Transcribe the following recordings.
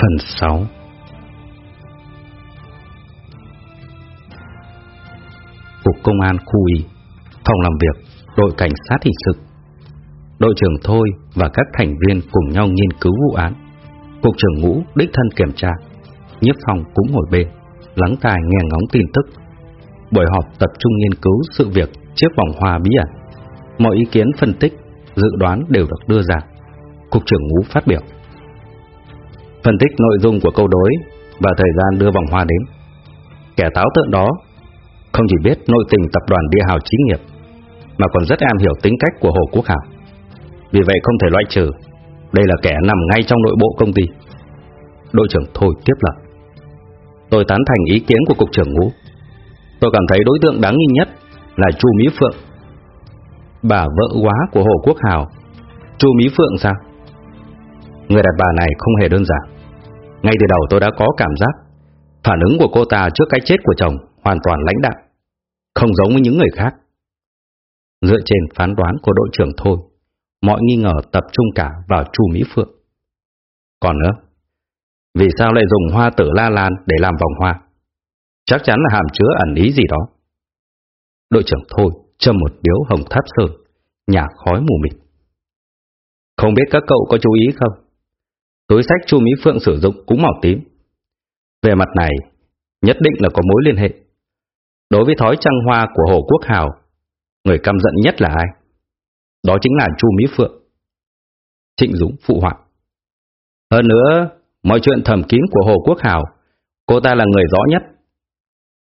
Phần 6 Cục Công an khu Y, Phòng làm việc, Đội Cảnh sát hình sự, Đội trưởng Thôi và các thành viên cùng nhau nghiên cứu vụ án. Cục trưởng Ngũ đích thân kiểm tra, Nhiếp phòng cũng ngồi bên, Lắng tai nghe ngóng tin tức. Buổi họp tập trung nghiên cứu sự việc Chiếc vòng hoa bí ẩn. Mọi ý kiến phân tích, Dự đoán đều được đưa ra. Cục trưởng Ngũ phát biểu. Phân tích nội dung của câu đối Và thời gian đưa vòng hoa đến. Kẻ táo tợn đó Không chỉ biết nội tình tập đoàn Bia hào trí nghiệp, Mà còn rất am hiểu tính cách của Hồ Quốc Hảo Vì vậy không thể loại trừ, Đây là kẻ nằm ngay trong nội bộ công ty. Đội trưởng Thôi tiếp lời. Tôi tán thành ý kiến của Cục trưởng Ngũ. Tôi cảm thấy đối tượng đáng nghi nhất Là Chu Mỹ Phượng. Bà vợ quá của Hồ Quốc Hào. Chu Mỹ Phượng sao? Người đàn bà này không hề đơn giản. Ngay từ đầu tôi đã có cảm giác Phản ứng của cô ta trước cái chết của chồng Hoàn toàn lãnh đạm, Không giống với những người khác. Dựa trên phán đoán của đội trưởng thôi Mọi nghi ngờ tập trung cả vào Chu Mỹ Phượng. Còn nữa, Vì sao lại dùng hoa tử la lan để làm vòng hoa? Chắc chắn là hàm chứa ẩn ý gì đó. Đội trưởng thôi châm một điếu hồng tháp sơn Nhả khói mù mịt. Không biết các cậu có chú ý không? Túi sách Chu Mỹ Phượng sử dụng cũng màu tím. Về mặt này, nhất định là có mối liên hệ. Đối với thói trăng hoa của Hồ Quốc Hào, người căm giận nhất là ai? Đó chính là Chu Mỹ Phượng. Trịnh Dũng phụ họa. Hơn nữa, mọi chuyện thầm kín của Hồ Quốc Hào, cô ta là người rõ nhất.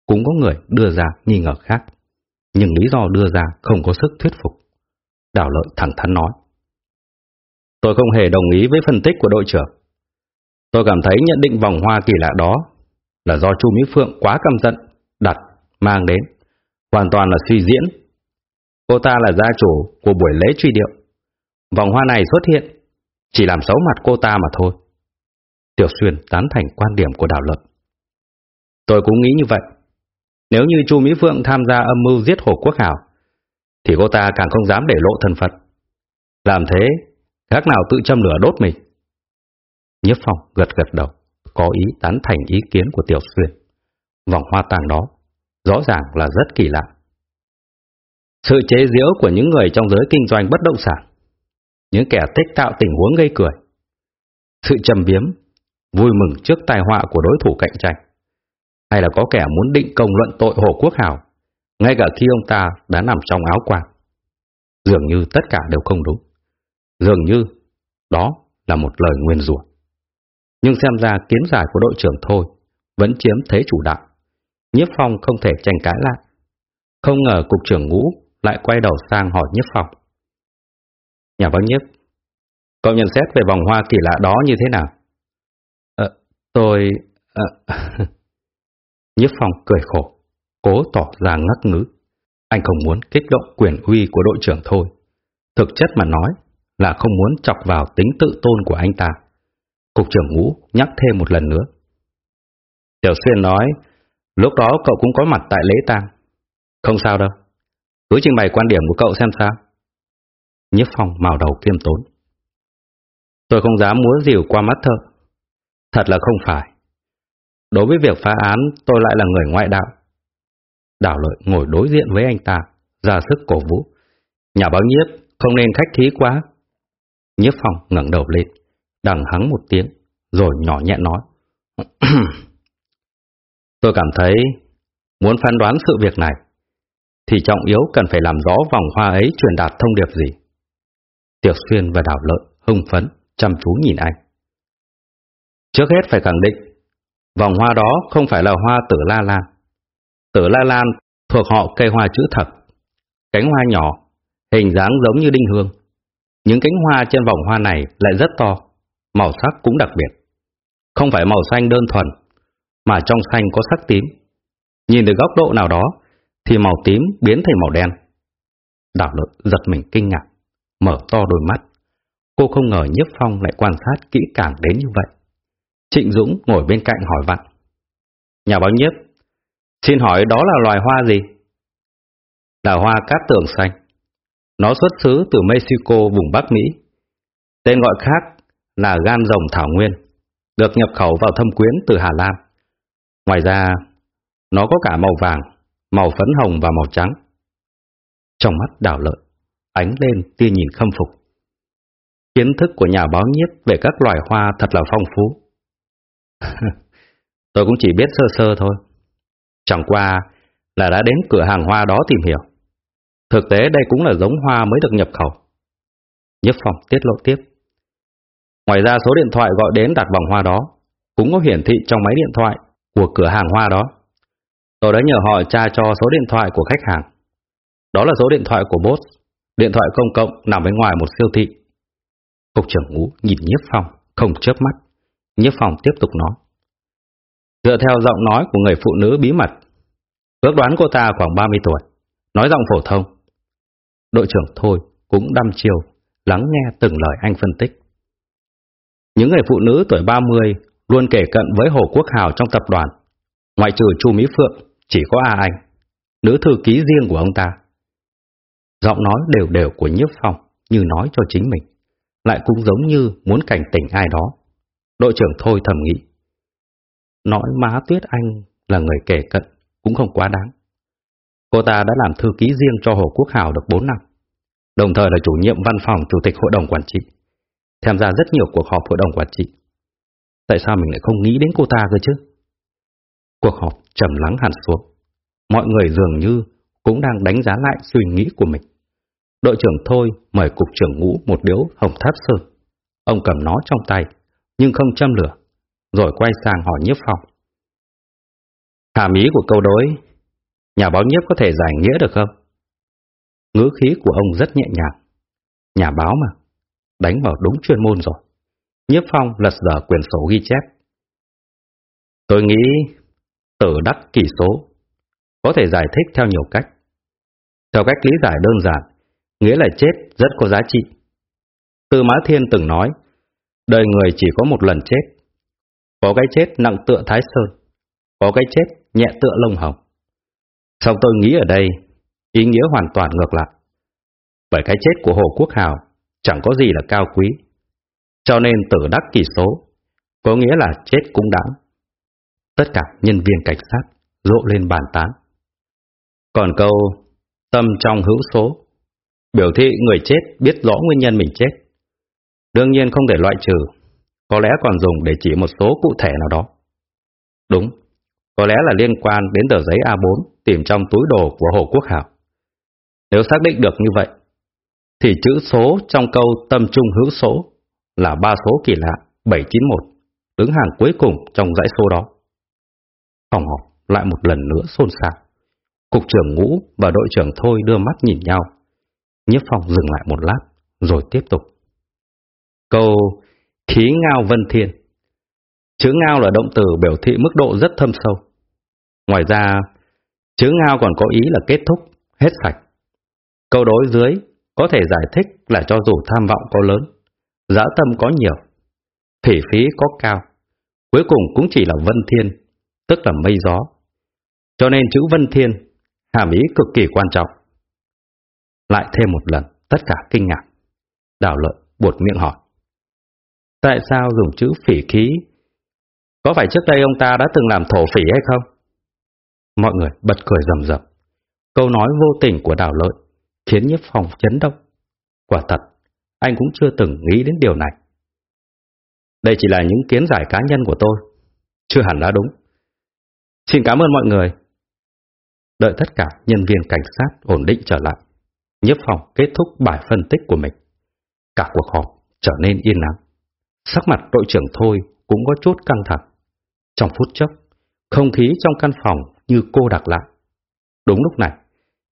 Cũng có người đưa ra nghi ngờ khác, nhưng lý do đưa ra không có sức thuyết phục. Đào lợi thẳng thắn nói. Tôi không hề đồng ý với phân tích của đội trưởng. Tôi cảm thấy nhận định vòng hoa kỳ lạ đó là do Chu Mỹ Phượng quá căm giận, đặt, mang đến. Hoàn toàn là suy diễn. Cô ta là gia chủ của buổi lễ truy điệu. Vòng hoa này xuất hiện, chỉ làm xấu mặt cô ta mà thôi. Tiểu Xuyên tán thành quan điểm của đạo luật. Tôi cũng nghĩ như vậy. Nếu như Chu Mỹ Phượng tham gia âm mưu giết Hồ Quốc Hảo, thì cô ta càng không dám để lộ thân phận. Làm thế Khác nào tự châm lửa đốt mình. Nhất phong gật gật đầu, có ý tán thành ý kiến của Tiểu Xuyên. Vòng hoa tàng đó, rõ ràng là rất kỳ lạ. Sự chế giễu của những người trong giới kinh doanh bất động sản, những kẻ thích tạo tình huống gây cười, sự trầm biếm, vui mừng trước tai họa của đối thủ cạnh tranh, hay là có kẻ muốn định công luận tội Hồ Quốc Hào, ngay cả khi ông ta đã nằm trong áo quàng. Dường như tất cả đều không đúng. Dường như đó là một lời nguyên rủa. Nhưng xem ra kiến giải của đội trưởng thôi vẫn chiếm thế chủ đạo. Nhiếp Phong không thể tranh cãi lại. Không ngờ cục trưởng ngũ lại quay đầu sang hỏi Nhiếp Phong. Nhà báo Nhiếp, cậu nhận xét về vòng hoa kỳ lạ đó như thế nào? Ờ, tôi... Ờ... Nhiếp Phong cười khổ, cố tỏ ra ngắc ngứ. Anh không muốn kích động quyền uy của đội trưởng thôi. Thực chất mà nói, là không muốn chọc vào tính tự tôn của anh ta. Cục trưởng ngũ nhắc thêm một lần nữa. Tiểu Xuyên nói, lúc đó cậu cũng có mặt tại lễ tang. Không sao đâu. Cứ trình bày quan điểm của cậu xem sao. Nhiếp phong màu đầu kiêm tốn. Tôi không dám múa dìu qua mắt thợ. Thật là không phải. Đối với việc phá án, tôi lại là người ngoại đạo. Đảo lợi ngồi đối diện với anh ta, ra sức cổ vũ. Nhà báo nhiếp, không nên khách khí quá. Nhiếp phòng ngẩng đầu lên, đằng hắng một tiếng, rồi nhỏ nhẹ nói. Tôi cảm thấy muốn phán đoán sự việc này, thì trọng yếu cần phải làm rõ vòng hoa ấy truyền đạt thông điệp gì. Tiệc Xuyên và Đào Lợi hưng phấn, chăm chú nhìn anh. Trước hết phải khẳng định, vòng hoa đó không phải là hoa tử la lan. Tử la lan thuộc họ cây hoa chữ thập. Cánh hoa nhỏ, hình dáng giống như đinh hương. Những cánh hoa trên vòng hoa này lại rất to, màu sắc cũng đặc biệt. Không phải màu xanh đơn thuần, mà trong xanh có sắc tím. Nhìn từ góc độ nào đó, thì màu tím biến thành màu đen. Đào lực giật mình kinh ngạc, mở to đôi mắt. Cô không ngờ Nhất Phong lại quan sát kỹ càng đến như vậy. Trịnh Dũng ngồi bên cạnh hỏi vặn. Nhà báo Nhiếp, xin hỏi đó là loài hoa gì? Là hoa cát tường xanh. Nó xuất xứ từ Mexico vùng Bắc Mỹ. Tên gọi khác là gan rồng thảo nguyên. được nhập khẩu vào thâm quyến từ Hà Lan. Ngoài ra, nó có cả màu vàng, màu phấn hồng và màu trắng. Trong mắt đảo lợi, ánh lên tia nhìn khâm phục. Kiến thức của nhà báo nhiếp về các loài hoa thật là phong phú. Tôi cũng chỉ biết sơ sơ thôi. Chẳng qua là đã đến cửa hàng hoa đó tìm hiểu. Thực tế đây cũng là giống hoa mới được nhập khẩu. Nhất phòng tiết lộ tiếp. Ngoài ra số điện thoại gọi đến đặt vòng hoa đó cũng có hiển thị trong máy điện thoại của cửa hàng hoa đó. Tôi đã nhờ họ tra cho số điện thoại của khách hàng. Đó là số điện thoại của boss, điện thoại công cộng nằm bên ngoài một siêu thị. Cục trưởng ngũ nhìn Nhiếp Phong, không chớp mắt. Nhiếp Phong tiếp tục nói. Dựa theo giọng nói của người phụ nữ bí mật, ước đoán cô ta khoảng 30 tuổi, nói giọng phổ thông. Đội trưởng Thôi cũng đăm chiều, lắng nghe từng lời anh phân tích. Những người phụ nữ tuổi 30 luôn kể cận với Hồ Quốc Hào trong tập đoàn. Ngoại trừ Chu Mỹ Phượng, chỉ có A Anh, nữ thư ký riêng của ông ta. Giọng nói đều đều của Nhiếp Phong như nói cho chính mình, lại cũng giống như muốn cảnh tỉnh ai đó. Đội trưởng Thôi thầm nghĩ. Nói má Tuyết Anh là người kể cận cũng không quá đáng. Cô ta đã làm thư ký riêng cho Hồ Quốc Hào được 4 năm, đồng thời là chủ nhiệm văn phòng chủ tịch hội đồng quản trị, tham gia rất nhiều cuộc họp hội đồng quản trị. Tại sao mình lại không nghĩ đến cô ta cơ chứ? Cuộc họp trầm lắng hẳn xuống. Mọi người dường như cũng đang đánh giá lại suy nghĩ của mình. Đội trưởng Thôi mời cục trưởng ngũ một điếu hồng tháp sơn. Ông cầm nó trong tay, nhưng không châm lửa, rồi quay sang hỏi nhiếp phong. Hàm ý của câu đối, nhà báo nhiếp có thể giải nghĩa được không? Ngữ khí của ông rất nhẹ nhàng. Nhà báo mà, đánh vào đúng chuyên môn rồi. Nhiếp phong lật dở quyển sổ ghi chép. Tôi nghĩ tử đắc kỳ số có thể giải thích theo nhiều cách. Theo cách lý giải đơn giản, nghĩa là chết rất có giá trị. Tư Mã Thiên từng nói, đời người chỉ có một lần chết. Có cái chết nặng tựa Thái Sơn, có cái chết nhẹ tựa lông hồng sau tôi nghĩ ở đây, ý nghĩa hoàn toàn ngược lại. Bởi cái chết của Hồ Quốc Hào chẳng có gì là cao quý. Cho nên tử đắc kỳ số, có nghĩa là chết cũng đáng. Tất cả nhân viên cảnh sát rộ lên bàn tán. Còn câu tâm trong hữu số, biểu thị người chết biết rõ nguyên nhân mình chết. Đương nhiên không thể loại trừ, có lẽ còn dùng để chỉ một số cụ thể nào đó. Đúng, có lẽ là liên quan đến tờ giấy A4 tìm trong túi đồ của Hồ Quốc Hảo. Nếu xác định được như vậy, thì chữ số trong câu tâm trung hữu số là ba số kỳ lạ 791, đứng hàng cuối cùng trong dãy số đó. Phòng họp lại một lần nữa xôn xao. Cục trưởng ngũ và đội trưởng Thôi đưa mắt nhìn nhau. Nhiếp phong dừng lại một lát, rồi tiếp tục. Câu khí ngao vân thiên. Chữ ngao là động từ biểu thị mức độ rất thâm sâu. Ngoài ra, chữ ngao còn có ý là kết thúc, hết sạch. Câu đối dưới có thể giải thích là cho dù tham vọng có lớn, dã tâm có nhiều, thể phí có cao, cuối cùng cũng chỉ là vân thiên, tức là mây gió. Cho nên chữ vân thiên, hàm ý cực kỳ quan trọng. Lại thêm một lần, tất cả kinh ngạc. Đào lợi buột miệng hỏi. Tại sao dùng chữ phỉ khí? Có phải trước đây ông ta đã từng làm thổ phỉ hay không? Mọi người bật cười rầm rầm. Câu nói vô tình của đảo lợi khiến nhiếp phòng chấn động. Quả thật, anh cũng chưa từng nghĩ đến điều này. Đây chỉ là những kiến giải cá nhân của tôi, chưa hẳn đã đúng. Xin cảm ơn mọi người. Đợi tất cả nhân viên cảnh sát ổn định trở lại, nhiếp phòng kết thúc bài phân tích của mình. Cả cuộc họp trở nên yên lặng. Sắc mặt đội trưởng Thôi cũng có chút căng thẳng. Trong phút chốc, không khí trong căn phòng như cô đặc lại. Đúng lúc này,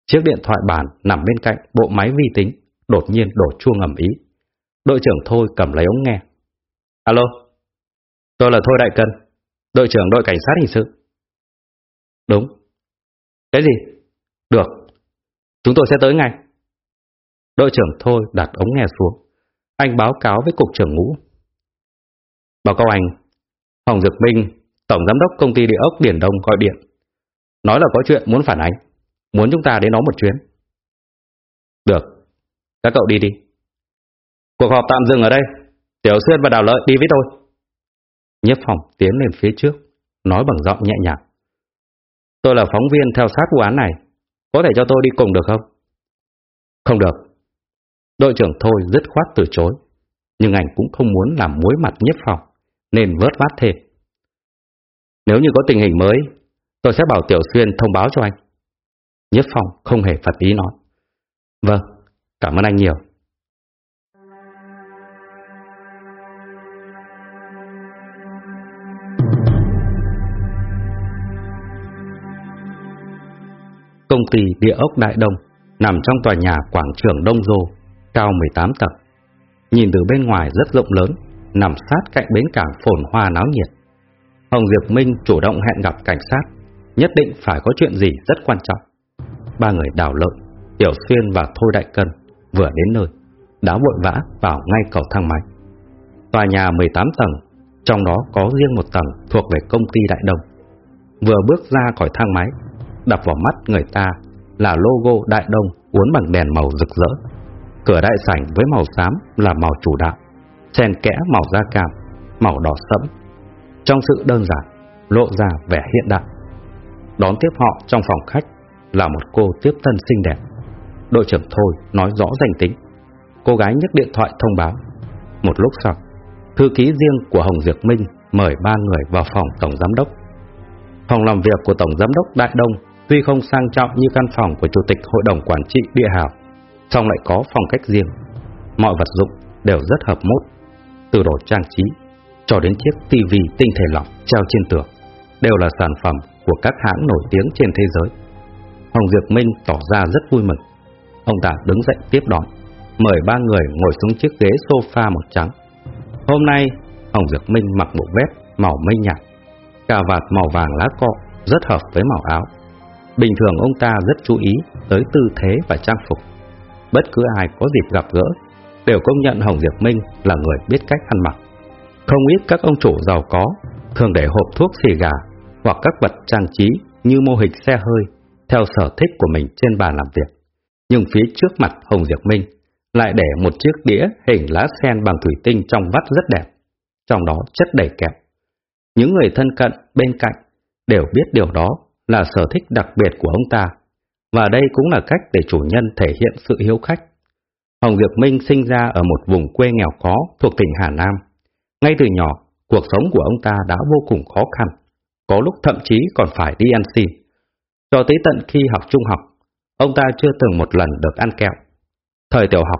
chiếc điện thoại bàn nằm bên cạnh bộ máy vi tính đột nhiên đổ chuông ầm ý. Đội trưởng Thôi cầm lấy ống nghe. Alo, tôi là Thôi Đại Cân, đội trưởng đội cảnh sát hình sự. Đúng. Cái gì? Được. Chúng tôi sẽ tới ngay. Đội trưởng Thôi đặt ống nghe xuống. Anh báo cáo với cục trưởng ngũ. Báo cáo anh, Hồng Dược Minh, Tổng Giám đốc Công ty Địa ốc Điển Đông gọi điện. Nói là có chuyện muốn phản ánh, muốn chúng ta đến nó một chuyến. Được, các cậu đi đi. Cuộc họp tạm dừng ở đây. Tiểu Xuyên và Đào Lợi đi với tôi. Nhiếp phòng tiến lên phía trước, nói bằng giọng nhẹ nhàng. Tôi là phóng viên theo sát vụ án này, có thể cho tôi đi cùng được không? Không được. Đội trưởng Thôi dứt khoát từ chối, nhưng anh cũng không muốn làm muối mặt nhiếp phòng, nên vớt vát thêm. Nếu như có tình hình mới, tôi sẽ bảo Tiểu Xuyên thông báo cho anh. Nhất Phong không hề phật ý nói. Vâng, cảm ơn anh nhiều. Công ty địa ốc Đại Đông nằm trong tòa nhà quảng trường Đông Dô, cao 18 tầng. Nhìn từ bên ngoài rất rộng lớn, nằm sát cạnh bến cảng phồn hoa náo nhiệt. Hồng Diệp Minh chủ động hẹn gặp cảnh sát, nhất định phải có chuyện gì rất quan trọng. Ba người đào lợi, Tiểu Xuyên và Thôi Đại Cân vừa đến nơi, đã vội vã vào ngay cầu thang máy. Tòa nhà 18 tầng, trong đó có riêng một tầng thuộc về công ty Đại Đông. Vừa bước ra khỏi thang máy, đập vào mắt người ta là logo Đại Đông uốn bằng đèn màu rực rỡ. Cửa đại sảnh với màu xám là màu chủ đạo, xen kẽ màu da cam, màu đỏ sẫm. Trong sự đơn giản, lộ ra vẻ hiện đại. Đón tiếp họ trong phòng khách là một cô tiếp tân xinh đẹp. Đội trưởng Thôi nói rõ danh tính. Cô gái nhấc điện thoại thông báo. Một lúc sau, thư ký riêng của Hồng Diệp Minh mời ba người vào phòng tổng giám đốc. Phòng làm việc của tổng giám đốc Đại Đông tuy không sang trọng như căn phòng của chủ tịch hội đồng quản trị địa hào, song lại có phong cách riêng. Mọi vật dụng đều rất hợp mốt, từ đồ trang trí cho đến chiếc tivi tinh thể lọc treo trên tường, đều là sản phẩm của các hãng nổi tiếng trên thế giới. Hồng Diệp Minh tỏ ra rất vui mừng. Ông ta đứng dậy tiếp đón, mời ba người ngồi xuống chiếc ghế sofa màu trắng. Hôm nay, Hồng Diệp Minh mặc bộ vest màu mây nhạt, cà vạt màu vàng lá cọ rất hợp với màu áo. Bình thường ông ta rất chú ý tới tư thế và trang phục. Bất cứ ai có dịp gặp gỡ đều công nhận Hồng Diệp Minh là người biết cách ăn mặc. Không ít các ông chủ giàu có thường để hộp thuốc xì gà hoặc các vật trang trí như mô hình xe hơi theo sở thích của mình trên bàn làm việc. Nhưng phía trước mặt Hồng Diệp Minh lại để một chiếc đĩa hình lá sen bằng thủy tinh trong vắt rất đẹp, trong đó chất đầy kẹo. Những người thân cận bên cạnh đều biết điều đó là sở thích đặc biệt của ông ta, và đây cũng là cách để chủ nhân thể hiện sự hiếu khách. Hồng Diệp Minh sinh ra ở một vùng quê nghèo khó thuộc tỉnh Hà Nam. Ngay từ nhỏ, cuộc sống của ông ta đã vô cùng khó khăn, có lúc thậm chí còn phải đi ăn xin. Cho tới tận khi học trung học, ông ta chưa từng một lần được ăn kẹo. Thời tiểu học,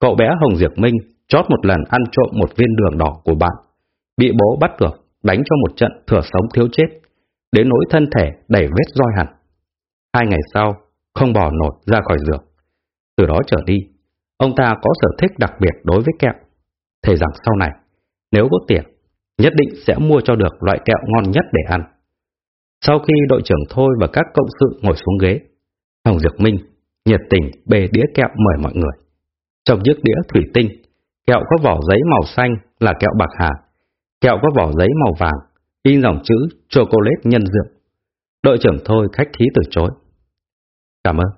cậu bé Hồng Diệp Minh chót một lần ăn trộm một viên đường đỏ của bạn, bị bố bắt được, đánh cho một trận thừa sống thiếu chết, đến nỗi thân thể đầy vết roi hẳn. Hai ngày sau, không bò nổi ra khỏi giường. Từ đó trở đi, ông ta có sở thích đặc biệt đối với kẹo. Thề rằng sau này, nếu có tiền, nhất định sẽ mua cho được loại kẹo ngon nhất để ăn. Sau khi đội trưởng Thôi và các cộng sự ngồi xuống ghế, Hồng Dược Minh nhiệt tình bê đĩa kẹo mời mọi người. Trong chiếc đĩa thủy tinh, kẹo có vỏ giấy màu xanh là kẹo bạc hà, kẹo có vỏ giấy màu vàng, in dòng chữ chocolate nhân dược. Đội trưởng Thôi khách khí từ chối. Cảm ơn.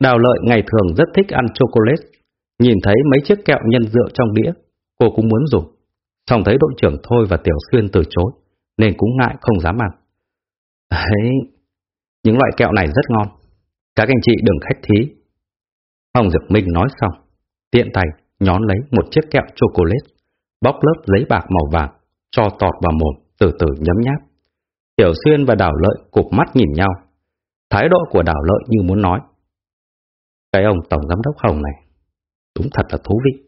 Đào lợi ngày thường rất thích ăn chocolate, nhìn thấy mấy chiếc kẹo nhân dược trong đĩa, cô cũng muốn dùng. Xong thấy đội trưởng Thôi và Tiểu Xuyên từ chối, nên cũng ngại không dám ăn. Đấy, những loại kẹo này rất ngon. Các anh chị đừng khách thí. Hồng Dược Minh nói xong, tiện tay nhón lấy một chiếc kẹo chocolate, bóc lớp giấy bạc màu vàng, cho tọt vào mồm, từ từ nhấm nháp. Tiểu Xuyên và Đào Lợi cụp mắt nhìn nhau. Thái độ của Đào Lợi như muốn nói. Cái ông Tổng Giám đốc Hồng này, đúng thật là thú vị.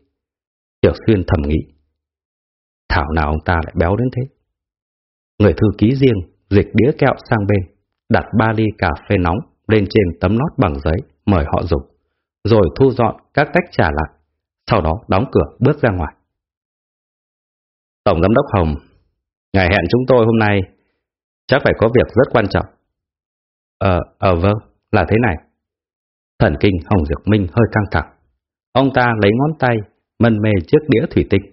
Tiểu Xuyên thầm nghĩ. Thảo nào ông ta lại béo đến thế. Người thư ký riêng dịch đĩa kẹo sang bên, đặt ba ly cà phê nóng lên trên tấm lót bằng giấy, mời họ dùng, rồi thu dọn các tách trà lại, sau đó đóng cửa bước ra ngoài. Tổng Giám đốc Hồng, ngày hẹn chúng tôi hôm nay chắc phải có việc rất quan trọng. Ờ, ờ vâng, là thế này. Thần kinh Hồng Dược Minh hơi căng thẳng. Ông ta lấy ngón tay, mân mê chiếc đĩa thủy tinh.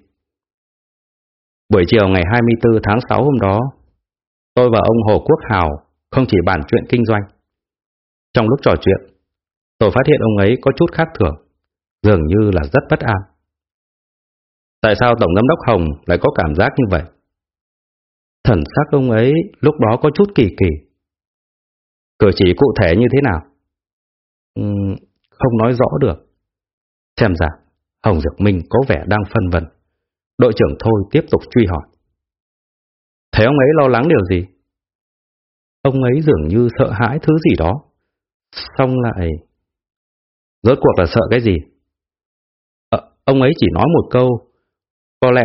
Buổi chiều ngày 24 tháng 6 hôm đó, Tôi và ông Hồ Quốc Hào không chỉ bàn chuyện kinh doanh. Trong lúc trò chuyện, tôi phát hiện ông ấy có chút khác thường, dường như là rất bất an. Tại sao Tổng Giám đốc Hồng lại có cảm giác như vậy? Thần sắc ông ấy lúc đó có chút kỳ kỳ. Cử chỉ cụ thể như thế nào? Uhm, không nói rõ được. Xem ra, Hồng Dược Minh có vẻ đang phân vân. Đội trưởng Thôi tiếp tục truy hỏi. Thấy ông ấy lo lắng điều gì? Ông ấy dường như sợ hãi thứ gì đó. Xong lại... Rốt cuộc là sợ cái gì? À, ông ấy chỉ nói một câu. Có lẽ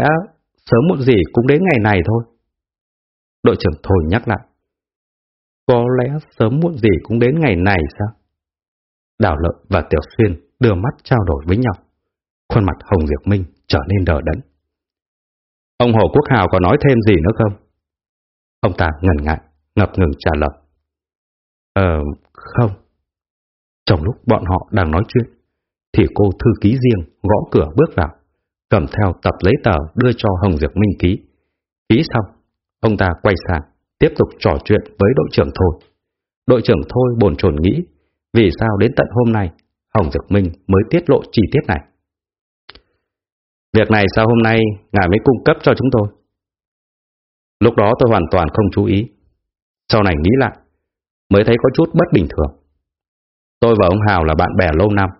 sớm muộn gì cũng đến ngày này thôi. Đội trưởng Thôi nhắc lại. Có lẽ sớm muộn gì cũng đến ngày này sao? Đào Lợi và Tiểu Xuyên đưa mắt trao đổi với nhau. Khuôn mặt Hồng Diệp Minh trở nên đờ đẫn. Ông Hồ Quốc Hào có nói thêm gì nữa không? Ông ta ngần ngại, ngập ngừng trả lời. Ờ, không. Trong lúc bọn họ đang nói chuyện, thì cô thư ký riêng gõ cửa bước vào, cầm theo tập giấy tờ đưa cho Hồng Diệp Minh ký. Ký xong, ông ta quay sang, tiếp tục trò chuyện với đội trưởng Thôi. Đội trưởng Thôi bồn chồn nghĩ, vì sao đến tận hôm nay, Hồng Diệp Minh mới tiết lộ chi tiết này. Việc này sao hôm nay ngài mới cung cấp cho chúng tôi? Lúc đó tôi hoàn toàn không chú ý. Sau này nghĩ lại, mới thấy có chút bất bình thường. Tôi và ông Hào là bạn bè lâu năm,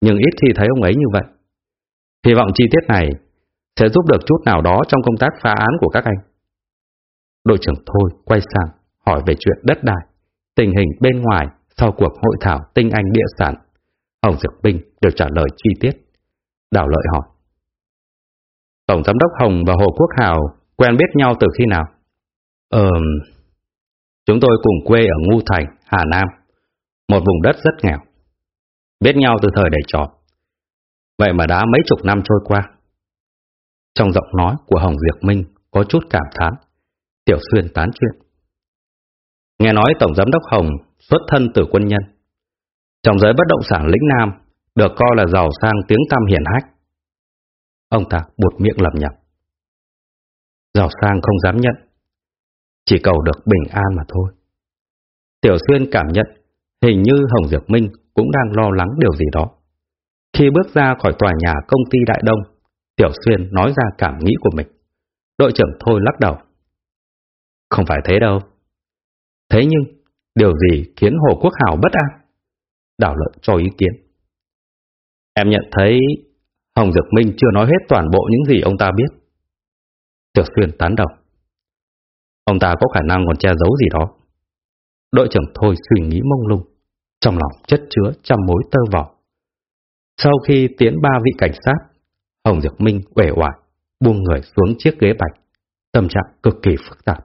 nhưng ít khi thấy ông ấy như vậy. Hy vọng chi tiết này sẽ giúp được chút nào đó trong công tác phá án của các anh. Đội trưởng Thôi quay sang hỏi về chuyện đất đai, tình hình bên ngoài sau cuộc hội thảo tinh anh địa sản. Hồng Dược Binh đều trả lời chi tiết. Đào lợi hỏi. Tổng giám đốc Hồng và Hồ Quốc Hào quen biết nhau từ khi nào? Ờ, chúng tôi cùng quê ở Ngu Thành, Hà Nam, một vùng đất rất nghèo. Biết nhau từ thời đầy trò. Vậy mà đã mấy chục năm trôi qua. Trong giọng nói của Hồng Diệp Minh có chút cảm thán. Tiểu Xuyên tán chuyện. Nghe nói Tổng Giám đốc Hồng xuất thân từ quân nhân. Trong giới bất động sản lĩnh Nam, được coi là giàu sang tiếng tăm hiển hách. Ông ta buột miệng lầm nhầm. Giàu sang không dám nhận, chỉ cầu được bình an mà thôi. Tiểu Xuyên cảm nhận hình như Hồng Diệp Minh cũng đang lo lắng điều gì đó. Khi bước ra khỏi tòa nhà công ty Đại Đông, Tiểu Xuyên nói ra cảm nghĩ của mình. Đội trưởng Thôi lắc đầu. Không phải thế đâu. Thế nhưng, điều gì khiến Hồ Quốc Hảo bất an? Đảo lợi cho ý kiến. Em nhận thấy Hồng Dược Minh chưa nói hết toàn bộ những gì ông ta biết. Tiểu Xuyên tán đồng. Ông ta có khả năng còn che giấu gì đó. Đội trưởng Thôi suy nghĩ mông lung, trong lòng chất chứa trăm mối tơ vỏ. Sau khi tiến ba vị cảnh sát, Hồng Dược Minh uể oải, buông người xuống chiếc ghế bạch, tâm trạng cực kỳ phức tạp.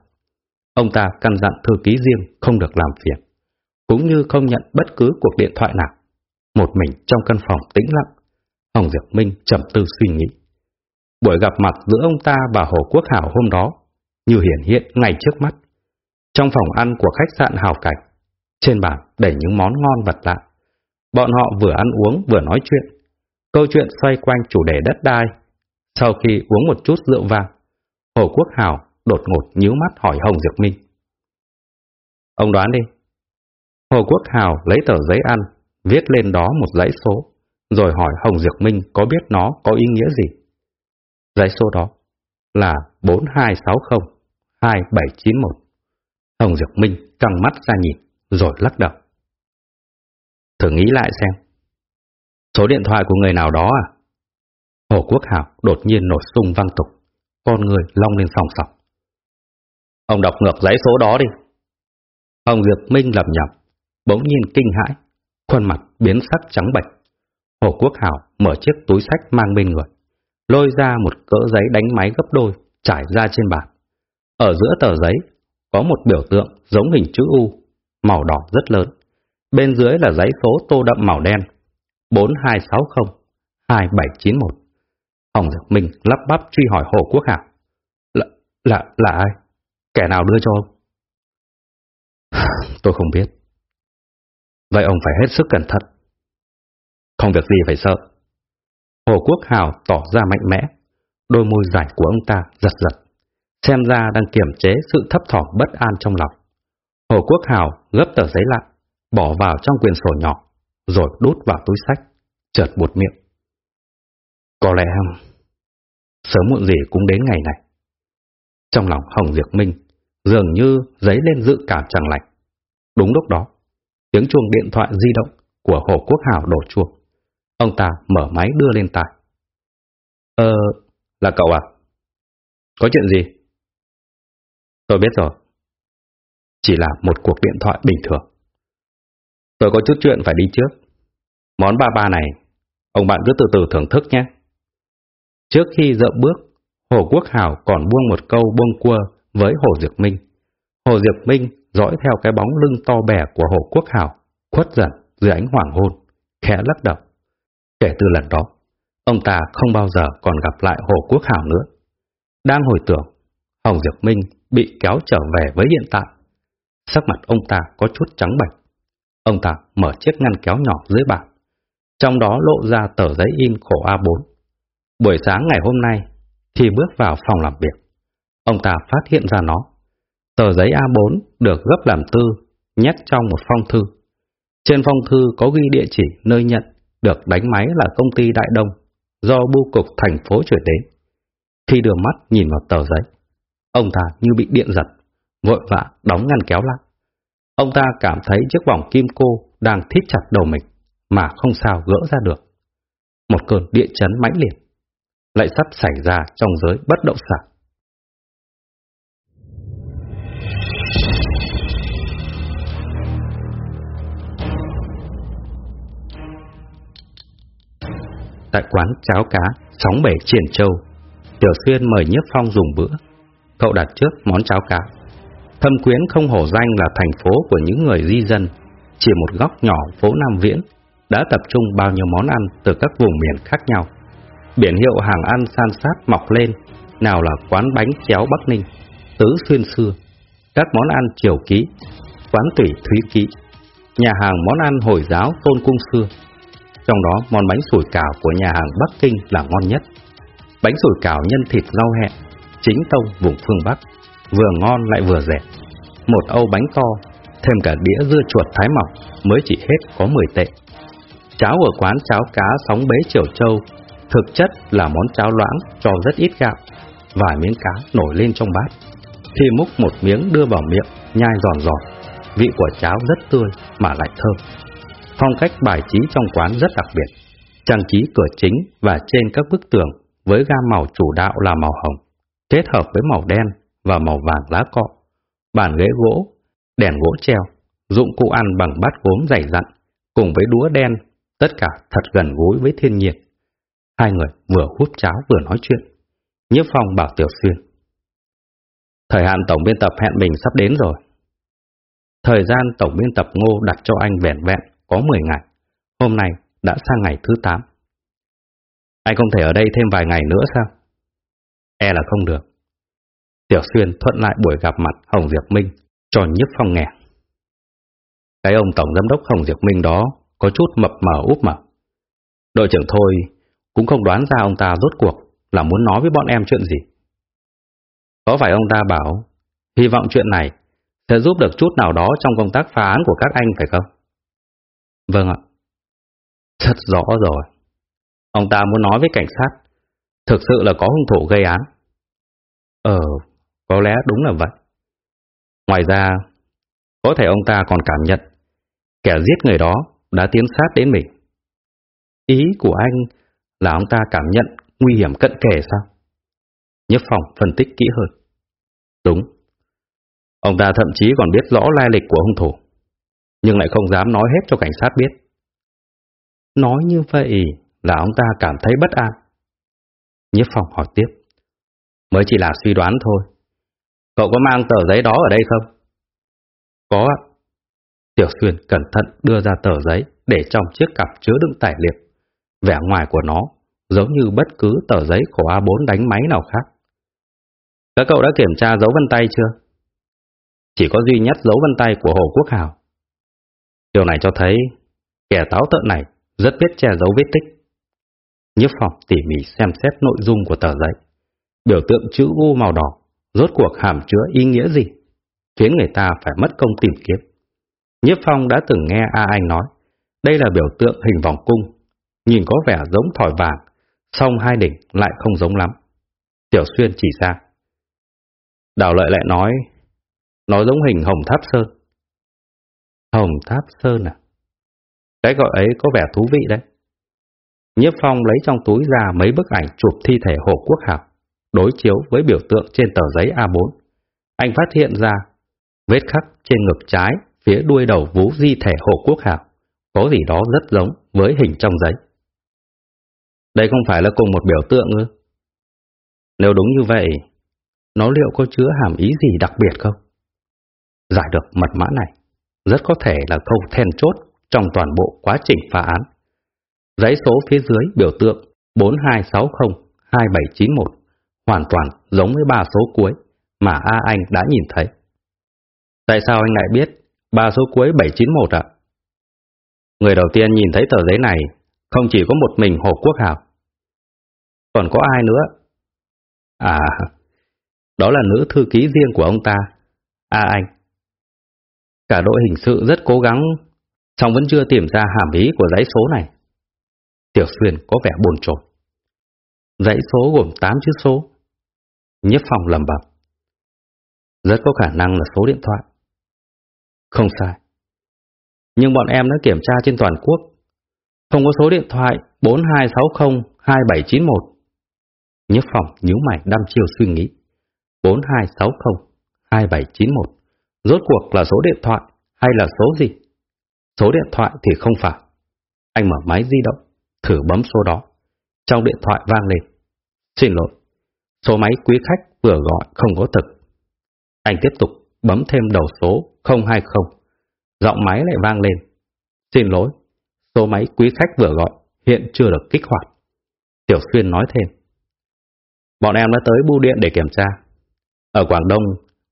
Ông ta căn dặn thư ký riêng không được làm phiền, cũng như không nhận bất cứ cuộc điện thoại nào. Một mình trong căn phòng tĩnh lặng, Hồng Diệp Minh trầm tư suy nghĩ. Buổi gặp mặt giữa ông ta và Hồ Quốc Hảo hôm đó như hiển hiện ngay trước mắt. Trong phòng ăn của khách sạn Hào Cảnh, trên bàn đầy những món ngon vật lạ. Bọn họ vừa ăn uống vừa nói chuyện. Câu chuyện xoay quanh chủ đề đất đai. Sau khi uống một chút rượu vang, Hồ Quốc Hảo đột ngột nhíu mắt hỏi Hồng Diệp Minh. Ông đoán đi. Hồ Quốc Hào lấy tờ giấy ăn, viết lên đó một dãy số, rồi hỏi Hồng Diệp Minh có biết nó có ý nghĩa gì. Dãy số đó là 4260 2791. Hồng Diệp Minh căng mắt ra nhìn, rồi lắc đầu. Thử nghĩ lại xem. Số điện thoại của người nào đó à? Hồ Quốc Hảo đột nhiên nổi sung văng tục, con người long lên sòng sọc. Ông đọc ngược giấy số đó đi. Hồng Diệp Minh lầm nhầm, bỗng nhiên kinh hãi, khuôn mặt biến sắc trắng bệch. Hồ Quốc Hảo mở chiếc túi sách mang bên người, lôi ra một cỡ giấy đánh máy gấp đôi, trải ra trên bàn. Ở giữa tờ giấy có một biểu tượng giống hình chữ U, màu đỏ rất lớn. Bên dưới là giấy số tô đậm màu đen, 4260 2791. Hồng Diệp Minh lắp bắp truy hỏi Hồ Quốc Hảo. Là, là, là ai? Kẻ nào đưa cho ông? Tôi không biết. Vậy ông phải hết sức cẩn thận. Không việc gì phải sợ. Hồ Quốc Hào tỏ ra mạnh mẽ, đôi môi dài của ông ta giật giật, xem ra đang kiềm chế sự thấp thỏm bất an trong lòng. Hồ Quốc Hào gấp tờ giấy lại, bỏ vào trong quyền sổ nhỏ, rồi đút vào túi sách, chợt buột miệng. Có lẽ sớm muộn gì cũng đến ngày này. Trong lòng Hồng Diệp Minh dường như giấy lên dự cảm chẳng lạnh. Đúng lúc đó, tiếng chuông điện thoại di động của Hồ Quốc Hào đổ chuông. Ông ta mở máy đưa lên tai. Ờ, là cậu à? Có chuyện gì? Tôi biết rồi. Chỉ là một cuộc điện thoại bình thường. Tôi có chút chuyện phải đi trước. Món ba ba này, ông bạn cứ từ từ thưởng thức nhé. Trước khi dậm bước, Hồ Quốc Hảo còn buông một câu buông cua với Hồ Diệp Minh. Hồ Diệp Minh dõi theo cái bóng lưng to bè của Hồ Quốc Hảo, khuất dần dưới ánh hoàng hôn, khẽ lắc đầu. Kể từ lần đó, ông ta không bao giờ còn gặp lại Hồ Quốc Hảo nữa. Đang hồi tưởng, Hồng Diệp Minh bị kéo trở về với hiện tại. Sắc mặt ông ta có chút trắng bệch. Ông ta mở chiếc ngăn kéo nhỏ dưới bàn. Trong đó lộ ra tờ giấy in khổ A4. Buổi sáng ngày hôm nay, khi bước vào phòng làm việc, ông ta phát hiện ra nó. Tờ giấy A4 được gấp làm tư, nhét trong một phong thư. Trên phong thư có ghi địa chỉ nơi nhận, được đánh máy là công ty Đại Đông, do bưu cục thành phố chuyển đến. Khi đưa mắt nhìn vào tờ giấy, ông ta như bị điện giật, vội vã đóng ngăn kéo lại. Ông ta cảm thấy chiếc vòng kim cô đang thít chặt đầu mình, mà không sao gỡ ra được. Một cơn địa chấn mãnh liệt, lại sắp xảy ra trong giới bất động sản. Tại quán cháo cá, sóng bể triển châu, Tiểu Xuyên mời Nhiếp Phong dùng bữa. Cậu đặt trước món cháo cá. Thâm Quyến không hổ danh là thành phố của những người di dân, chỉ một góc nhỏ phố Nam Viễn đã tập trung bao nhiêu món ăn từ các vùng miền khác nhau. Biển hiệu hàng ăn san sát mọc lên, nào là quán bánh chéo Bắc Ninh, tứ xuyên xưa, các món ăn triều ký, quán tủy thúy ký, nhà hàng món ăn Hồi giáo tôn cung xưa. Trong đó món bánh sủi cảo của nhà hàng Bắc Kinh là ngon nhất. Bánh sủi cảo nhân thịt rau hẹ, chính tông vùng phương Bắc, vừa ngon lại vừa rẻ. Một âu bánh to, thêm cả đĩa dưa chuột thái mỏng mới chỉ hết có 10 tệ. Cháo ở quán cháo cá sóng bế Triều Châu thực chất là món cháo loãng cho rất ít gạo, vài miếng cá nổi lên trong bát. Khi múc một miếng đưa vào miệng, nhai giòn giòn, vị của cháo rất tươi mà lại thơm. Phong cách bài trí trong quán rất đặc biệt, trang trí cửa chính và trên các bức tường với gam màu chủ đạo là màu hồng, kết hợp với màu đen và màu vàng lá cọ. Bàn ghế gỗ, đèn gỗ treo, dụng cụ ăn bằng bát gốm dày dặn, cùng với đũa đen, tất cả thật gần gũi với thiên nhiên. Hai người vừa hút cháo vừa nói chuyện. Nhiếp Phong bảo Tiểu Xuyên. Thời hạn tổng biên tập hẹn mình sắp đến rồi. Thời gian tổng biên tập Ngô đặt cho anh vẹn vẹn có 10 ngày. Hôm nay đã sang ngày thứ 8. Anh không thể ở đây thêm vài ngày nữa sao? E là không được. Tiểu Xuyên thuận lại buổi gặp mặt Hồng Diệp Minh cho nhiếp phong nghe. Cái ông Tổng Giám đốc Hồng Diệp Minh đó có chút mập mờ úp mở. Đội trưởng Thôi, cũng không đoán ra ông ta rốt cuộc là muốn nói với bọn em chuyện gì. Có phải ông ta bảo, hy vọng chuyện này sẽ giúp được chút nào đó trong công tác phá án của các anh phải không? Vâng ạ. Rất rõ rồi. Ông ta muốn nói với cảnh sát, thực sự là có hung thủ gây án. Ờ, có lẽ đúng là vậy. Ngoài ra, có thể ông ta còn cảm nhận kẻ giết người đó đã tiến sát đến mình. Ý của anh là ông ta cảm nhận nguy hiểm cận kề sao? Nhất phòng phân tích kỹ hơn. Đúng. Ông ta thậm chí còn biết rõ lai lịch của hung thủ, nhưng lại không dám nói hết cho cảnh sát biết. Nói như vậy là ông ta cảm thấy bất an. Nhiếp phòng hỏi tiếp. Mới chỉ là suy đoán thôi. Cậu có mang tờ giấy đó ở đây không? Có ạ. Tiểu Xuyên cẩn thận đưa ra tờ giấy để trong chiếc cặp chứa đựng tài liệu. Vẻ ngoài của nó giống như bất cứ tờ giấy khổ A4 đánh máy nào khác. Các cậu đã kiểm tra dấu vân tay chưa? Chỉ có duy nhất dấu vân tay của Hồ Quốc Hào. Điều này cho thấy kẻ táo tợn này rất biết che giấu vết tích. Nhiếp phòng tỉ mỉ xem xét nội dung của tờ giấy. Biểu tượng chữ U màu đỏ, rốt cuộc hàm chứa ý nghĩa gì? Khiến người ta phải mất công tìm kiếm. Nhiếp phong đã từng nghe A Anh nói, đây là biểu tượng hình vòng cung, nhìn có vẻ giống thỏi vàng, song hai đỉnh lại không giống lắm. Tiểu Xuyên chỉ ra. Đào lợi lại nói, nó giống hình hồng tháp sơn. Hồng tháp sơn à? Cái gọi ấy có vẻ thú vị đấy. Nhiếp Phong lấy trong túi ra mấy bức ảnh chụp thi thể Hồ Quốc Hảo, đối chiếu với biểu tượng trên tờ giấy A4. Anh phát hiện ra vết khắc trên ngực trái phía đuôi đầu vú di thể Hồ Quốc Hảo, có gì đó rất giống với hình trong giấy. Đây không phải là cùng một biểu tượng ư? Nếu đúng như vậy, nó liệu có chứa hàm ý gì đặc biệt không? Giải được mật mã này, rất có thể là khâu then chốt trong toàn bộ quá trình phá án. Giấy số phía dưới biểu tượng 42602791 hoàn toàn giống với ba số cuối mà A Anh đã nhìn thấy. Tại sao anh lại biết ba số cuối 791 ạ? Người đầu tiên nhìn thấy tờ giấy này không chỉ có một mình Hồ Quốc Hào. Còn có ai nữa? À, đó là nữ thư ký riêng của ông ta, A Anh. Cả đội hình sự rất cố gắng, song vẫn chưa tìm ra hàm ý của dãy số này. Tiểu Xuyên có vẻ buồn chồn. Dãy số gồm 8 chữ số. Nhất phòng lầm bầm. Rất có khả năng là số điện thoại. Không sai. Nhưng bọn em đã kiểm tra trên toàn quốc. Không có số điện thoại 42602791. Nhất phòng nhíu mày đăm chiêu suy nghĩ. 42602791. Rốt cuộc là số điện thoại hay là số gì? Số điện thoại thì không phải. Anh mở máy di động, thử bấm số đó. Trong điện thoại vang lên. Xin lỗi, số máy quý khách vừa gọi không có thực. Anh tiếp tục bấm thêm đầu số 020. Giọng máy lại vang lên. Xin lỗi, số máy quý khách vừa gọi hiện chưa được kích hoạt. Tiểu Xuyên nói thêm. Bọn em đã tới bưu điện để kiểm tra. Ở Quảng Đông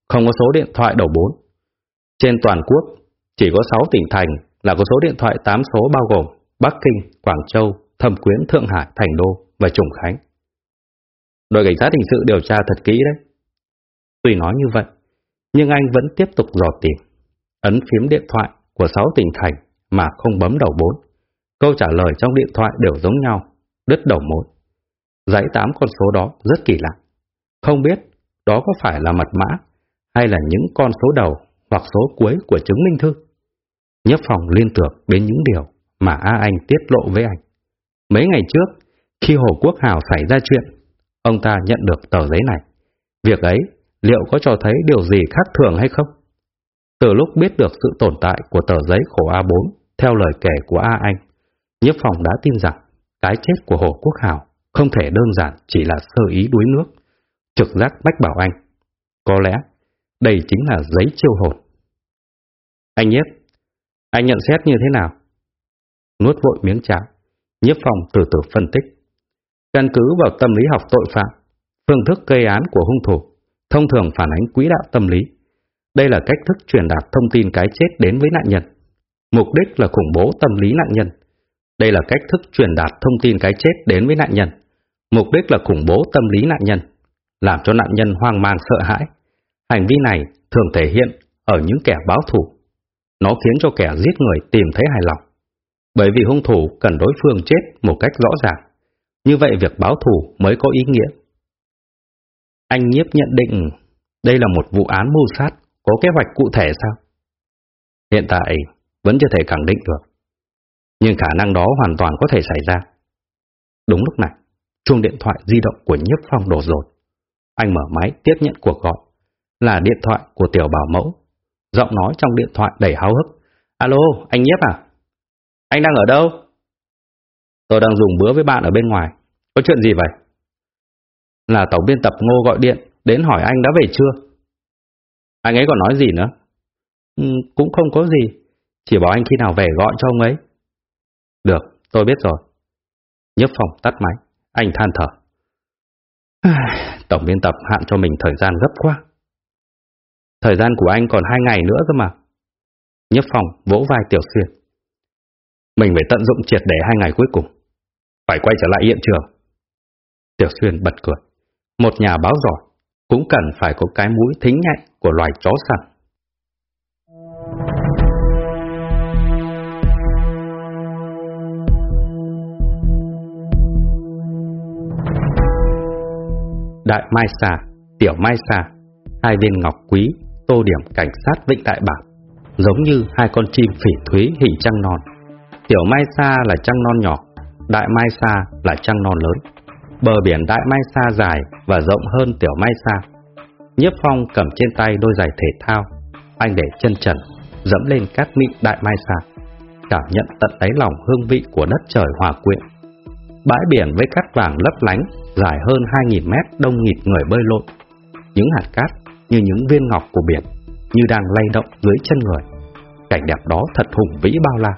không có số điện thoại đầu 4. Trên toàn quốc chỉ có 6 tỉnh thành là có số điện thoại 8 số bao gồm Bắc Kinh, Quảng Châu, Thâm Quyến, Thượng Hải, Thành Đô và Trùng Khánh. Đội cảnh sát hình sự điều tra thật kỹ đấy. Tuy nói như vậy, nhưng anh vẫn tiếp tục dò tìm, ấn phím điện thoại của 6 tỉnh thành mà không bấm đầu 4. Câu trả lời trong điện thoại đều giống nhau, đứt đầu mối. Dãy 8 con số đó rất kỳ lạ. Không biết đó có phải là mật mã hay là những con số đầu hoặc số cuối của chứng minh thư. Nhấp phòng liên tưởng đến những điều mà A Anh tiết lộ với anh. Mấy ngày trước, khi Hồ Quốc Hào xảy ra chuyện, ông ta nhận được tờ giấy này. Việc ấy liệu có cho thấy điều gì khác thường hay không? Từ lúc biết được sự tồn tại của tờ giấy khổ A4 theo lời kể của A Anh, Nhiếp Phòng đã tin rằng cái chết của Hồ Quốc Hào không thể đơn giản chỉ là sơ ý đuối nước, trực giác bách bảo anh. Có lẽ đây chính là giấy chiêu hồn. Anh Nhiếp, anh nhận xét như thế nào? Nuốt vội miếng cháo, Nhiếp Phòng từ từ phân tích. Căn cứ vào tâm lý học tội phạm, phương thức gây án của hung thủ thông thường phản ánh quỹ đạo tâm lý. Đây là cách thức truyền đạt thông tin cái chết đến với nạn nhân. Mục đích là khủng bố tâm lý nạn nhân. Đây là cách thức truyền đạt thông tin cái chết đến với nạn nhân. Mục đích là khủng bố tâm lý nạn nhân, làm cho nạn nhân hoang mang sợ hãi. Hành vi này thường thể hiện ở những kẻ báo thù. Nó khiến cho kẻ giết người tìm thấy hài lòng. Bởi vì hung thủ cần đối phương chết một cách rõ ràng. Như vậy việc báo thù mới có ý nghĩa. Anh nhiếp nhận định đây là một vụ án mưu sát có kế hoạch cụ thể sao? Hiện tại vẫn chưa thể khẳng định được. Nhưng khả năng đó hoàn toàn có thể xảy ra. Đúng lúc này, chuông điện thoại di động của nhiếp phong đổ rồi. Anh mở máy tiếp nhận cuộc gọi. Là điện thoại của tiểu bảo mẫu. Giọng nói trong điện thoại đầy háo hức. Alo, anh nhiếp à? Anh đang ở đâu? Tôi đang dùng bữa với bạn ở bên ngoài. Có chuyện gì vậy? Là tổng biên tập Ngô gọi điện đến hỏi anh đã về chưa? Anh ấy còn nói gì nữa? Ừ, cũng không có gì. Chỉ bảo anh khi nào về gọi cho ông ấy. Được, tôi biết rồi. Nhấp phòng tắt máy. Anh than thở. Tổng biên tập hạn cho mình thời gian gấp quá. Thời gian của anh còn hai ngày nữa cơ mà. Nhấp phòng vỗ vai Tiểu Xuyên. Mình phải tận dụng triệt để hai ngày cuối cùng. Phải quay trở lại hiện trường. Tiểu Xuyên bật cười. Một nhà báo giỏi cũng cần phải có cái mũi thính nhạy của loài chó săn. Đại Mai Xà, Tiểu Mai Xà, hai viên ngọc quý tô điểm cảnh sát Vịnh Đại Bảng, giống như hai con chim phỉ thúy hình trăng non. Tiểu Mai Sa là trăng non nhỏ, Đại Mai Sa là trăng non lớn. Bờ biển Đại Mai Sa dài và rộng hơn Tiểu Mai Sa. Nhiếp Phong cầm trên tay đôi giày thể thao, anh để chân trần, dẫm lên cát mịn Đại Mai Sa, cảm nhận tận đáy lòng hương vị của đất trời hòa quyện. Bãi biển với cát vàng lấp lánh, dài hơn 2.000 mét đông nghịt người bơi lội. Những hạt cát như những viên ngọc của biển, như đang lay động dưới chân người. Cảnh đẹp đó thật hùng vĩ bao la.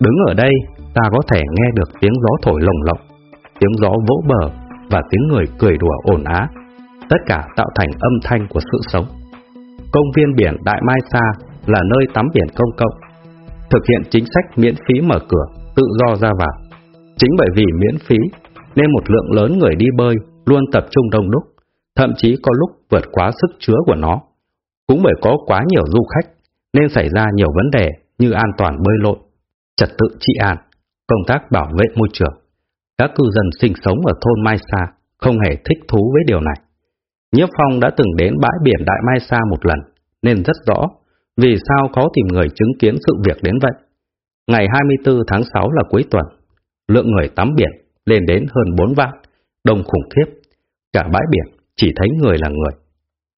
Đứng ở đây, ta có thể nghe được tiếng gió thổi lồng lộng, tiếng gió vỗ bờ và tiếng người cười đùa ồn á. Tất cả tạo thành âm thanh của sự sống. Công viên biển Đại Mai Sa là nơi tắm biển công cộng, thực hiện chính sách miễn phí mở cửa, tự do ra vào. Chính bởi vì miễn phí nên một lượng lớn người đi bơi luôn tập trung đông đúc, thậm chí có lúc vượt quá sức chứa của nó. Cũng bởi có quá nhiều du khách nên xảy ra nhiều vấn đề như an toàn bơi lội, trật tự trị an, công tác bảo vệ môi trường. Các cư dân sinh sống ở thôn Mai Sa không hề thích thú với điều này. Nhiếp Phong đã từng đến bãi biển Đại Mai Sa một lần, nên rất rõ vì sao khó tìm người chứng kiến sự việc đến vậy. Ngày 24 tháng 6 là cuối tuần, lượng người tắm biển lên đến hơn 4 vạn, đông khủng khiếp. Cả bãi biển chỉ thấy người là người.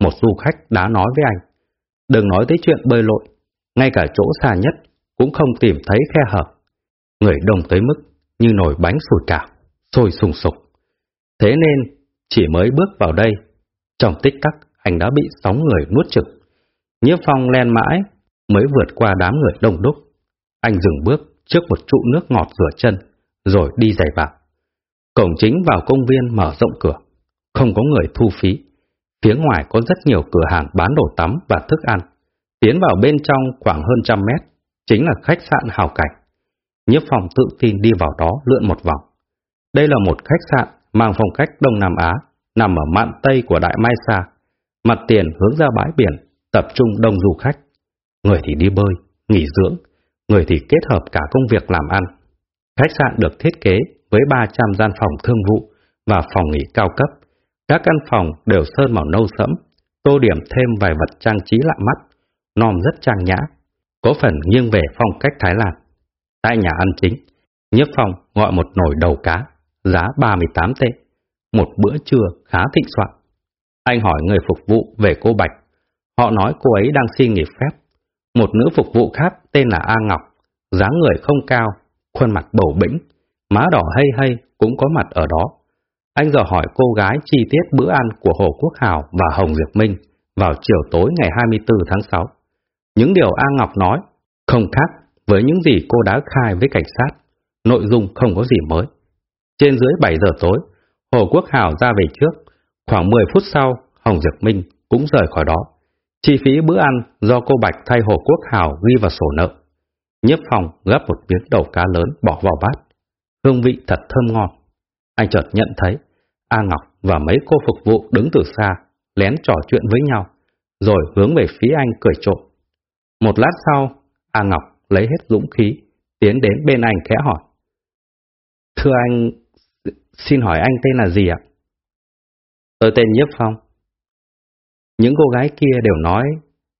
Một du khách đã nói với anh, đừng nói tới chuyện bơi lội, ngay cả chỗ xa nhất cũng không tìm thấy khe hở. Người đông tới mức như nồi bánh sủi cảo, sôi sùng sục. Thế nên, chỉ mới bước vào đây, trong tích tắc anh đã bị sóng người nuốt chửng. Nhiếp phong len mãi, mới vượt qua đám người đông đúc. Anh dừng bước trước một trụ nước ngọt rửa chân, rồi đi giày vào. Cổng chính vào công viên mở rộng cửa, không có người thu phí. Phía ngoài có rất nhiều cửa hàng bán đồ tắm và thức ăn. Tiến vào bên trong khoảng hơn trăm mét, chính là khách sạn hào cảnh. Nhiếp phòng tự tin đi vào đó lượn một vòng. Đây là một khách sạn mang phong cách Đông Nam Á, nằm ở mạn Tây của Đại Mai Sa. Mặt tiền hướng ra bãi biển, tập trung đông du khách. Người thì đi bơi, nghỉ dưỡng, người thì kết hợp cả công việc làm ăn. Khách sạn được thiết kế với 300 gian phòng thương vụ và phòng nghỉ cao cấp. Các căn phòng đều sơn màu nâu sẫm, tô điểm thêm vài vật trang trí lạ mắt, nom rất trang nhã, có phần nghiêng về phong cách Thái Lan. Tại nhà ăn chính, Nhất Phong gọi một nồi đầu cá, giá 38 tệ, một bữa trưa khá thịnh soạn. Anh hỏi người phục vụ về cô Bạch, họ nói cô ấy đang xin nghỉ phép. Một nữ phục vụ khác tên là A Ngọc, dáng người không cao, khuôn mặt bầu bĩnh, má đỏ hay hay cũng có mặt ở đó. Anh dò hỏi cô gái chi tiết bữa ăn của Hồ Quốc Hào và Hồng Diệp Minh vào chiều tối ngày 24 tháng 6. Những điều A Ngọc nói không khác với những gì cô đã khai với cảnh sát. Nội dung không có gì mới. Trên dưới 7 giờ tối, Hồ Quốc Hào ra về trước. Khoảng 10 phút sau, Hồng Diệp Minh cũng rời khỏi đó. Chi phí bữa ăn do cô Bạch thay Hồ Quốc Hào ghi vào sổ nợ. Nhấp phòng gấp một miếng đầu cá lớn bỏ vào bát. Hương vị thật thơm ngon. Anh chợt nhận thấy A Ngọc và mấy cô phục vụ đứng từ xa, lén trò chuyện với nhau, rồi hướng về phía anh cười trộm. Một lát sau, A Ngọc lấy hết dũng khí, tiến đến bên anh khẽ hỏi. Thưa anh, xin hỏi anh tên là gì ạ? Tôi tên Nhất Phong. Những cô gái kia đều nói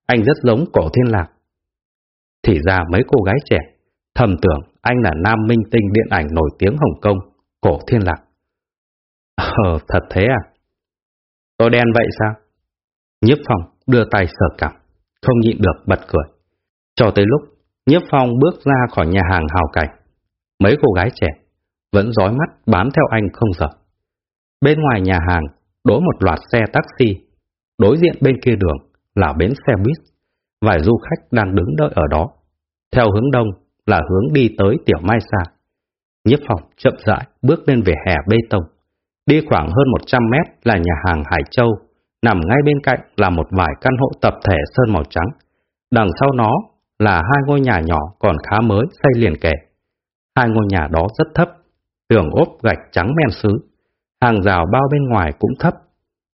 anh rất giống cổ thiên lạc. Thì ra mấy cô gái trẻ thầm tưởng anh là nam minh tinh điện ảnh nổi tiếng Hồng Kông, cổ thiên lạc. Ờ, thật thế à? Tôi đen vậy sao? Nhiếp Phong đưa tay sờ cằm, không nhịn được bật cười. Cho tới lúc Nhiếp Phong bước ra khỏi nhà hàng hào cảnh. Mấy cô gái trẻ vẫn dõi mắt bám theo anh không rời. Bên ngoài nhà hàng đỗ một loạt xe taxi. Đối diện bên kia đường là bến xe buýt. Vài du khách đang đứng đợi ở đó. Theo hướng đông là hướng đi tới Tiểu Mai Sa. Nhiếp Phong chậm rãi bước lên về hè bê tông. Đi khoảng hơn 100 mét là nhà hàng Hải Châu, nằm ngay bên cạnh là một vài căn hộ tập thể sơn màu trắng. Đằng sau nó là hai ngôi nhà nhỏ còn khá mới xây liền kề. Hai ngôi nhà đó rất thấp, tường ốp gạch trắng men sứ, hàng rào bao bên ngoài cũng thấp,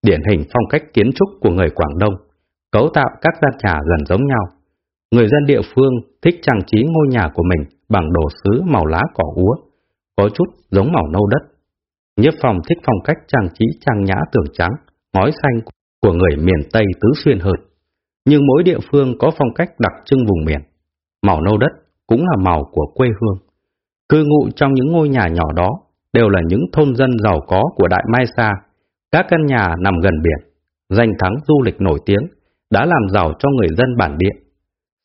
điển hình phong cách kiến trúc của người Quảng Đông, cấu tạo các gian nhà gần giống nhau. Người dân địa phương thích trang trí ngôi nhà của mình bằng đồ sứ màu lá cỏ úa, có chút giống màu nâu đất. Nhiếp phòng thích phong cách trang trí trang nhã tường trắng, ngói xanh của người miền Tây tứ xuyên hơn. Nhưng mỗi địa phương có phong cách đặc trưng vùng miền. Màu nâu đất cũng là màu của quê hương. Cư ngụ trong những ngôi nhà nhỏ đó đều là những thôn dân giàu có của Đại Mai Sa. Các căn nhà nằm gần biển, danh thắng du lịch nổi tiếng, đã làm giàu cho người dân bản địa.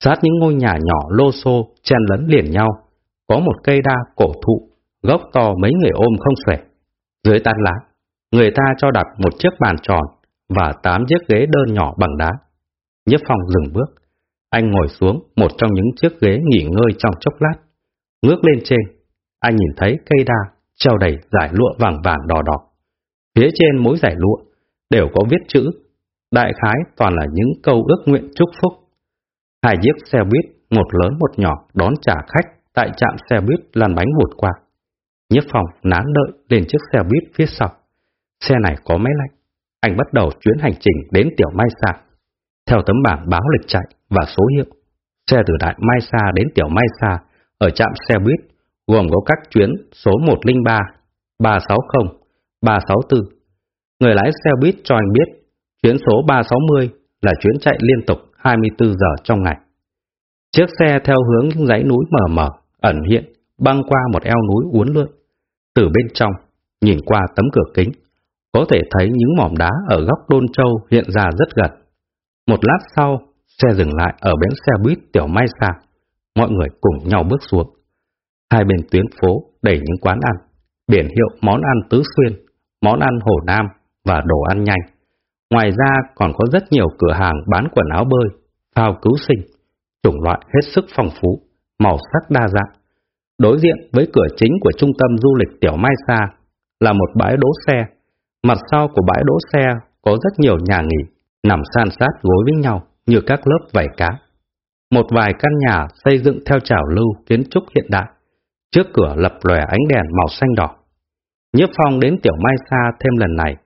Sát những ngôi nhà nhỏ lô xô, chen lấn liền nhau, có một cây đa cổ thụ, gốc to mấy người ôm không xuể. Dưới tán lá, người ta cho đặt một chiếc bàn tròn và tám chiếc ghế đơn nhỏ bằng đá. Nhất Phong dừng bước, anh ngồi xuống một trong những chiếc ghế nghỉ ngơi trong chốc lát, ngước lên trên, anh nhìn thấy cây đa treo đầy giải lụa vàng vàng đỏ đỏ. Phía trên mỗi giải lụa đều có viết chữ, đại khái toàn là những câu ước nguyện chúc phúc. Hai chiếc xe buýt, một lớn một nhỏ đón trả khách tại trạm xe buýt lăn bánh vụt qua. Nhiếp phòng nán đợi lên chiếc xe buýt phía sau. Xe này có máy lạnh. Anh bắt đầu chuyến hành trình đến Tiểu Mai Sa. Theo tấm bảng báo lịch chạy và số hiệu, xe từ Đại Mai Sa đến Tiểu Mai Sa ở trạm xe buýt gồm có các chuyến số 103, 360, 364. Người lái xe buýt cho anh biết chuyến số 360 là chuyến chạy liên tục 24 giờ trong ngày. Chiếc xe theo hướng những dãy núi mờ mờ, ẩn hiện, băng qua một eo núi uốn lượn. Từ bên trong, nhìn qua tấm cửa kính, có thể thấy những mỏm đá ở góc đôn châu hiện ra rất gần. Một lát sau, xe dừng lại ở bến xe buýt Tiểu Mai Sa. Mọi người cùng nhau bước xuống. Hai bên tuyến phố đầy những quán ăn, biển hiệu món ăn tứ xuyên, món ăn Hồ Nam và đồ ăn nhanh. Ngoài ra còn có rất nhiều cửa hàng bán quần áo bơi, phao cứu sinh, chủng loại hết sức phong phú, màu sắc đa dạng. Đối diện với cửa chính của trung tâm du lịch Tiểu Mai Sa là một bãi đỗ xe. Mặt sau của bãi đỗ xe có rất nhiều nhà nghỉ, nằm san sát gối với nhau như các lớp vảy cá. Một vài căn nhà xây dựng theo trào lưu kiến trúc hiện đại, Trước cửa lập lòe ánh đèn màu xanh đỏ. Nhiếp phong đến Tiểu Mai Sa thêm lần này,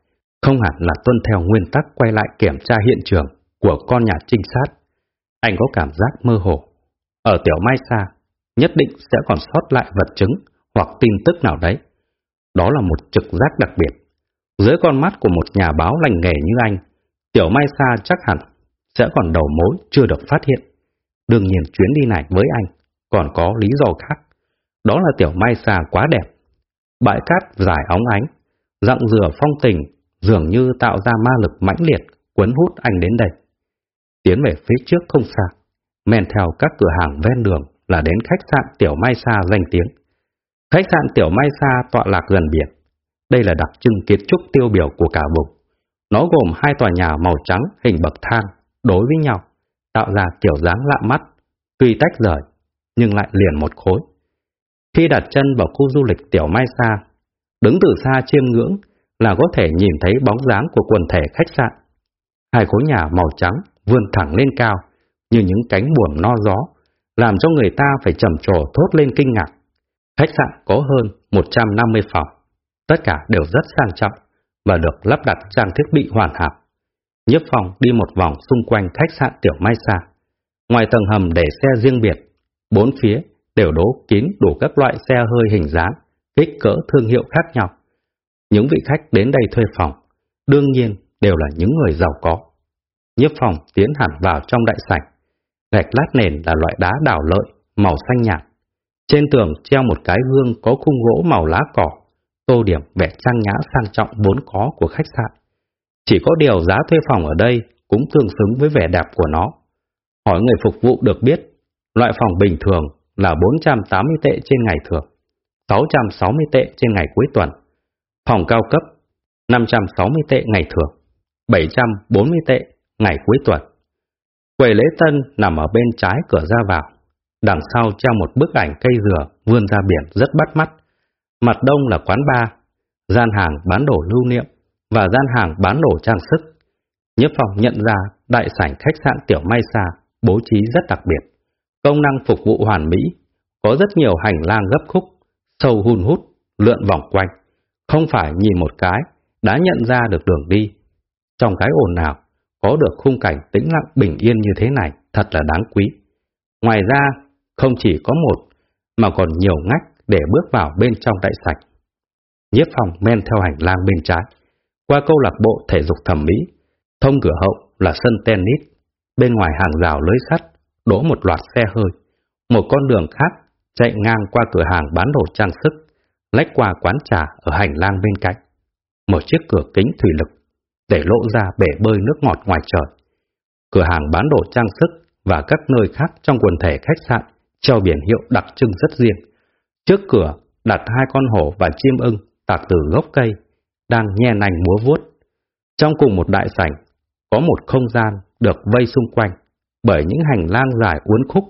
không hẳn là tuân theo nguyên tắc quay lại kiểm tra hiện trường của con nhà trinh sát. Anh có cảm giác mơ hồ. Ở Tiểu Mai Sa, nhất định sẽ còn sót lại vật chứng hoặc tin tức nào đấy. Đó là một trực giác đặc biệt. Dưới con mắt của một nhà báo lành nghề như anh, Tiểu Mai Sa chắc hẳn sẽ còn đầu mối chưa được phát hiện. Đương nhiên chuyến đi này với anh còn có lý do khác. Đó là tiểu mai Sa quá đẹp. Bãi cát dài óng ánh, dặn dừa phong tình, dường như tạo ra ma lực mãnh liệt, cuốn hút anh đến đây. Tiến về phía trước không xa, men theo các cửa hàng ven đường là đến khách sạn Tiểu Mai Sa danh tiếng. Khách sạn Tiểu Mai Sa tọa lạc gần biển. Đây là đặc trưng kiến trúc tiêu biểu của cả vùng. Nó gồm hai tòa nhà màu trắng hình bậc thang đối với nhau, tạo ra kiểu dáng lạ mắt, tuy tách rời nhưng lại liền một khối. Khi đặt chân vào khu du lịch Tiểu Mai Sa, đứng từ xa chiêm ngưỡng là có thể nhìn thấy bóng dáng của quần thể khách sạn. Hai khối nhà màu trắng vươn thẳng lên cao như những cánh buồm no gió, làm cho người ta phải trầm trồ thốt lên kinh ngạc. Khách sạn có hơn 150 phòng, tất cả đều rất sang trọng và được lắp đặt trang thiết bị hoàn hảo. Nhiếp phòng đi một vòng xung quanh khách sạn Tiểu Mai Sa. Ngoài tầng hầm để xe riêng biệt, bốn phía đều đố kín đủ các loại xe hơi hình dáng, kích cỡ thương hiệu khác nhau. Những vị khách đến đây thuê phòng, đương nhiên đều là những người giàu có. Nhiếp phòng tiến hẳn vào trong đại sảnh. Gạch lát nền là loại đá đảo lợi, màu xanh nhạt. Trên tường treo một cái gương có khung gỗ màu lá cỏ, tô điểm vẻ trang nhã sang trọng vốn có của khách sạn. Chỉ có điều giá thuê phòng ở đây cũng tương xứng với vẻ đẹp của nó. Hỏi người phục vụ được biết, loại phòng bình thường là 480 tệ trên ngày thường, 660 tệ trên ngày cuối tuần. Phòng cao cấp 560 tệ ngày thường, 740 tệ ngày cuối tuần. Quầy lễ tân nằm ở bên trái cửa ra vào, đằng sau treo một bức ảnh cây dừa vươn ra biển rất bắt mắt. Mặt đông là quán bar, gian hàng bán đồ lưu niệm và gian hàng bán đồ trang sức. Nhiếp phòng nhận ra đại sảnh khách sạn Tiểu Mai Sa bố trí rất đặc biệt công năng phục vụ hoàn mỹ, có rất nhiều hành lang gấp khúc, sâu hun hút, lượn vòng quanh, không phải nhìn một cái đã nhận ra được đường đi. Trong cái ồn nào, có được khung cảnh tĩnh lặng bình yên như thế này thật là đáng quý. Ngoài ra, không chỉ có một, mà còn nhiều ngách để bước vào bên trong đại sảnh. Nhiếp phòng men theo hành lang bên trái, qua câu lạc bộ thể dục thẩm mỹ, Thông cửa hậu là sân tennis, bên ngoài hàng rào lưới sắt, đỗ một loạt xe hơi. Một con đường khác chạy ngang qua cửa hàng bán đồ trang sức, lách qua quán trà ở hành lang bên cạnh. Một chiếc cửa kính thủy lực để lộ ra bể bơi nước ngọt ngoài trời. Cửa hàng bán đồ trang sức và các nơi khác trong quần thể khách sạn treo biển hiệu đặc trưng rất riêng. Trước cửa đặt hai con hổ và chim ưng tạc từ gốc cây, đang nhe nành múa vuốt. Trong cùng một đại sảnh, có một không gian được vây xung quanh bởi những hành lang dài uốn khúc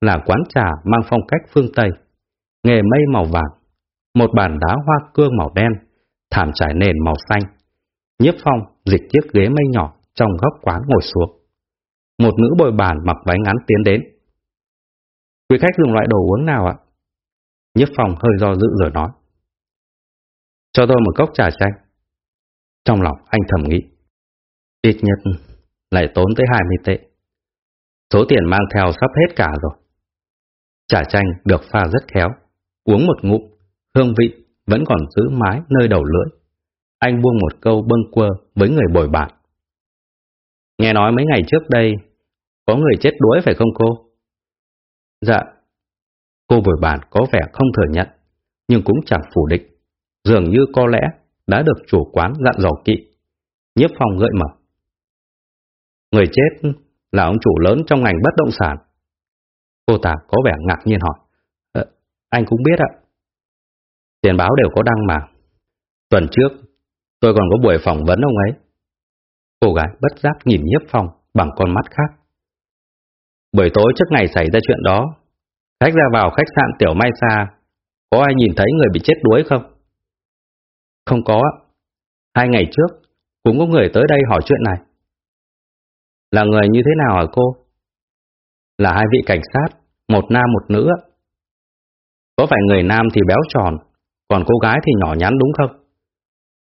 là quán trà mang phong cách phương Tây. Nghề mây màu vàng, một bàn đá hoa cương màu đen, thảm trải nền màu xanh. Nhiếp phong dịch chiếc ghế mây nhỏ trong góc quán ngồi xuống. Một nữ bồi bàn mặc váy ngắn tiến đến. Quý khách dùng loại đồ uống nào ạ? Nhiếp Phòng hơi do dự rồi nói. Cho tôi một cốc trà chanh. Trong lòng anh thầm nghĩ. Ít nhất lại tốn tới 20 tệ. Số tiền mang theo sắp hết cả rồi. Trà chanh được pha rất khéo. Uống một ngụm, hương vị vẫn còn giữ mái nơi đầu lưỡi. Anh buông một câu bâng quơ với người bồi bạn. Nghe nói mấy ngày trước đây, có người chết đuối phải không cô? Dạ. Cô bồi bàn có vẻ không thừa nhận, nhưng cũng chẳng phủ định. Dường như có lẽ đã được chủ quán dặn dò kỵ. Nhiếp phòng gợi mở. Người chết là ông chủ lớn trong ngành bất động sản. Cô ta có vẻ ngạc nhiên hỏi. Ờ, anh cũng biết ạ. Tiền báo đều có đăng mà. Tuần trước, tôi còn có buổi phỏng vấn ông ấy. Cô gái bất giác nhìn nhiếp phòng bằng con mắt khác. Buổi tối trước ngày xảy ra chuyện đó, khách ra vào khách sạn Tiểu Mai Sa, có ai nhìn thấy người bị chết đuối không? Không có. Hai ngày trước, cũng có người tới đây hỏi chuyện này. Là người như thế nào hả cô? Là hai vị cảnh sát, một nam một nữ. Có phải người nam thì béo tròn, còn cô gái thì nhỏ nhắn đúng không?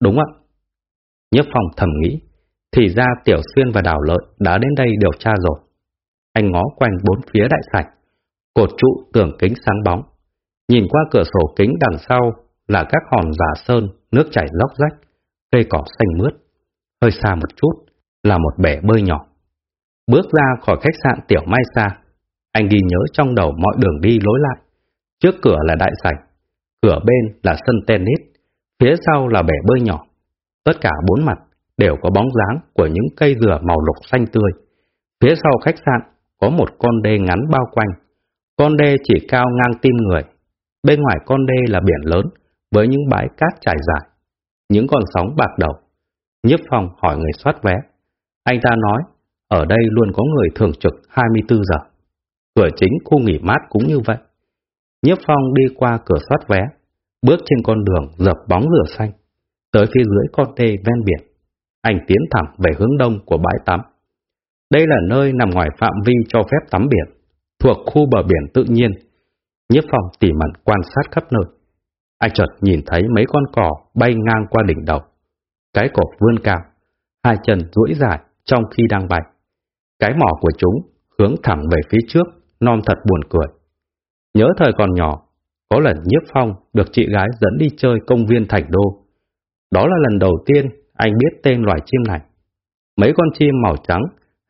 Đúng ạ. Nhấp phòng thầm nghĩ, thì ra Tiểu Xuyên và Đào Lợi đã đến đây điều tra rồi. Anh ngó quanh bốn phía đại sảnh, cột trụ tường kính sáng bóng. Nhìn qua cửa sổ kính đằng sau là các hòn giả sơn, nước chảy lóc rách, cây cỏ xanh mướt. Hơi xa một chút là một bể bơi nhỏ. Bước ra khỏi khách sạn Tiểu Mai Sa, anh ghi nhớ trong đầu mọi đường đi lối lại. Trước cửa là đại sảnh, cửa bên là sân tennis, phía sau là bể bơi nhỏ. Tất cả bốn mặt đều có bóng dáng của những cây dừa màu lục xanh tươi. Phía sau khách sạn có một con đê ngắn bao quanh. Con đê chỉ cao ngang tim người. Bên ngoài con đê là biển lớn với những bãi cát trải dài, những con sóng bạc đầu. Nhiếp phòng hỏi người soát vé. Anh ta nói, ở đây luôn có người thường trực 24 giờ. Cửa chính khu nghỉ mát cũng như vậy. Nhiếp phong đi qua cửa soát vé, bước trên con đường dập bóng lửa xanh, tới phía dưới con đê ven biển. Anh tiến thẳng về hướng đông của bãi tắm. Đây là nơi nằm ngoài phạm vi cho phép tắm biển, thuộc khu bờ biển tự nhiên. Nhiếp phong tỉ mẩn quan sát khắp nơi. Anh chợt nhìn thấy mấy con cò bay ngang qua đỉnh đầu. Cái cột vươn cao, hai chân duỗi dài trong khi đang bay. Cái mỏ của chúng hướng thẳng về phía trước, non thật buồn cười. Nhớ thời còn nhỏ, có lần nhiếp phong được chị gái dẫn đi chơi công viên thành đô. Đó là lần đầu tiên anh biết tên loài chim này. Mấy con chim màu trắng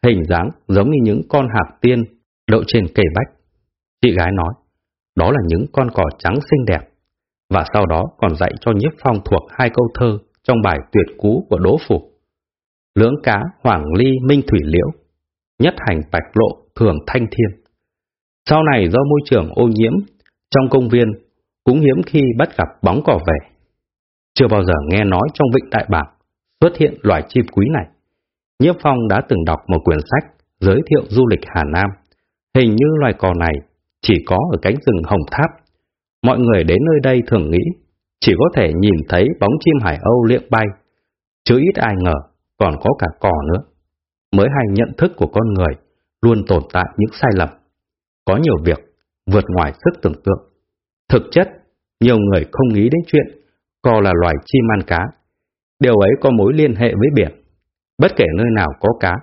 hình dáng giống như những con hạc tiên đậu trên cây bách. Chị gái nói, đó là những con cỏ trắng xinh đẹp, và sau đó còn dạy cho Nhiếp Phong thuộc hai câu thơ trong bài tuyệt cú của Đỗ Phủ. Lưỡng cá hoàng ly minh thủy liễu, nhất hành bạch lộ thường thanh thiên. Sau này do môi trường ô nhiễm, trong công viên cũng hiếm khi bắt gặp bóng cỏ về. Chưa bao giờ nghe nói trong vịnh Đại Bàng xuất hiện loài chim quý này. Nhiếp Phong đã từng đọc một quyển sách giới thiệu du lịch Hà Nam. Hình như loài cò này chỉ có ở cánh rừng Hồng Tháp. Mọi người đến nơi đây thường nghĩ chỉ có thể nhìn thấy bóng chim hải âu liệng bay, chứ ít ai ngờ còn có cả cò nữa. Mới hay nhận thức của con người luôn tồn tại những sai lầm. Có nhiều việc vượt ngoài sức tưởng tượng. Thực chất, nhiều người không nghĩ đến chuyện co là loài chim ăn cá. Điều ấy có mối liên hệ với biển. Bất kể nơi nào có cá,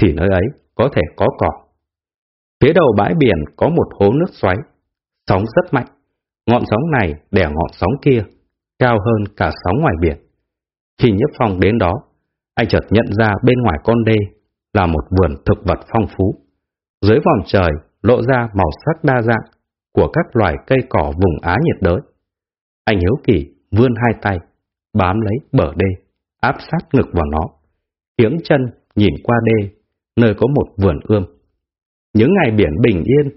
thì nơi ấy có thể có cỏ. Phía đầu bãi biển có một hố nước xoáy, sóng rất mạnh. Ngọn sóng này đè ngọn sóng kia, cao hơn cả sóng ngoài biển. Khi Nhất Phong đến đó, Anh chợt nhận ra bên ngoài con đê là một vườn thực vật phong phú. Dưới vòng trời lộ ra màu sắc đa dạng của các loài cây cỏ vùng Á nhiệt đới. Anh hiếu kỳ vươn hai tay, bám lấy bờ đê, áp sát ngực vào nó, kiếng chân nhìn qua đê, nơi có một vườn ươm. Những ngày biển bình yên,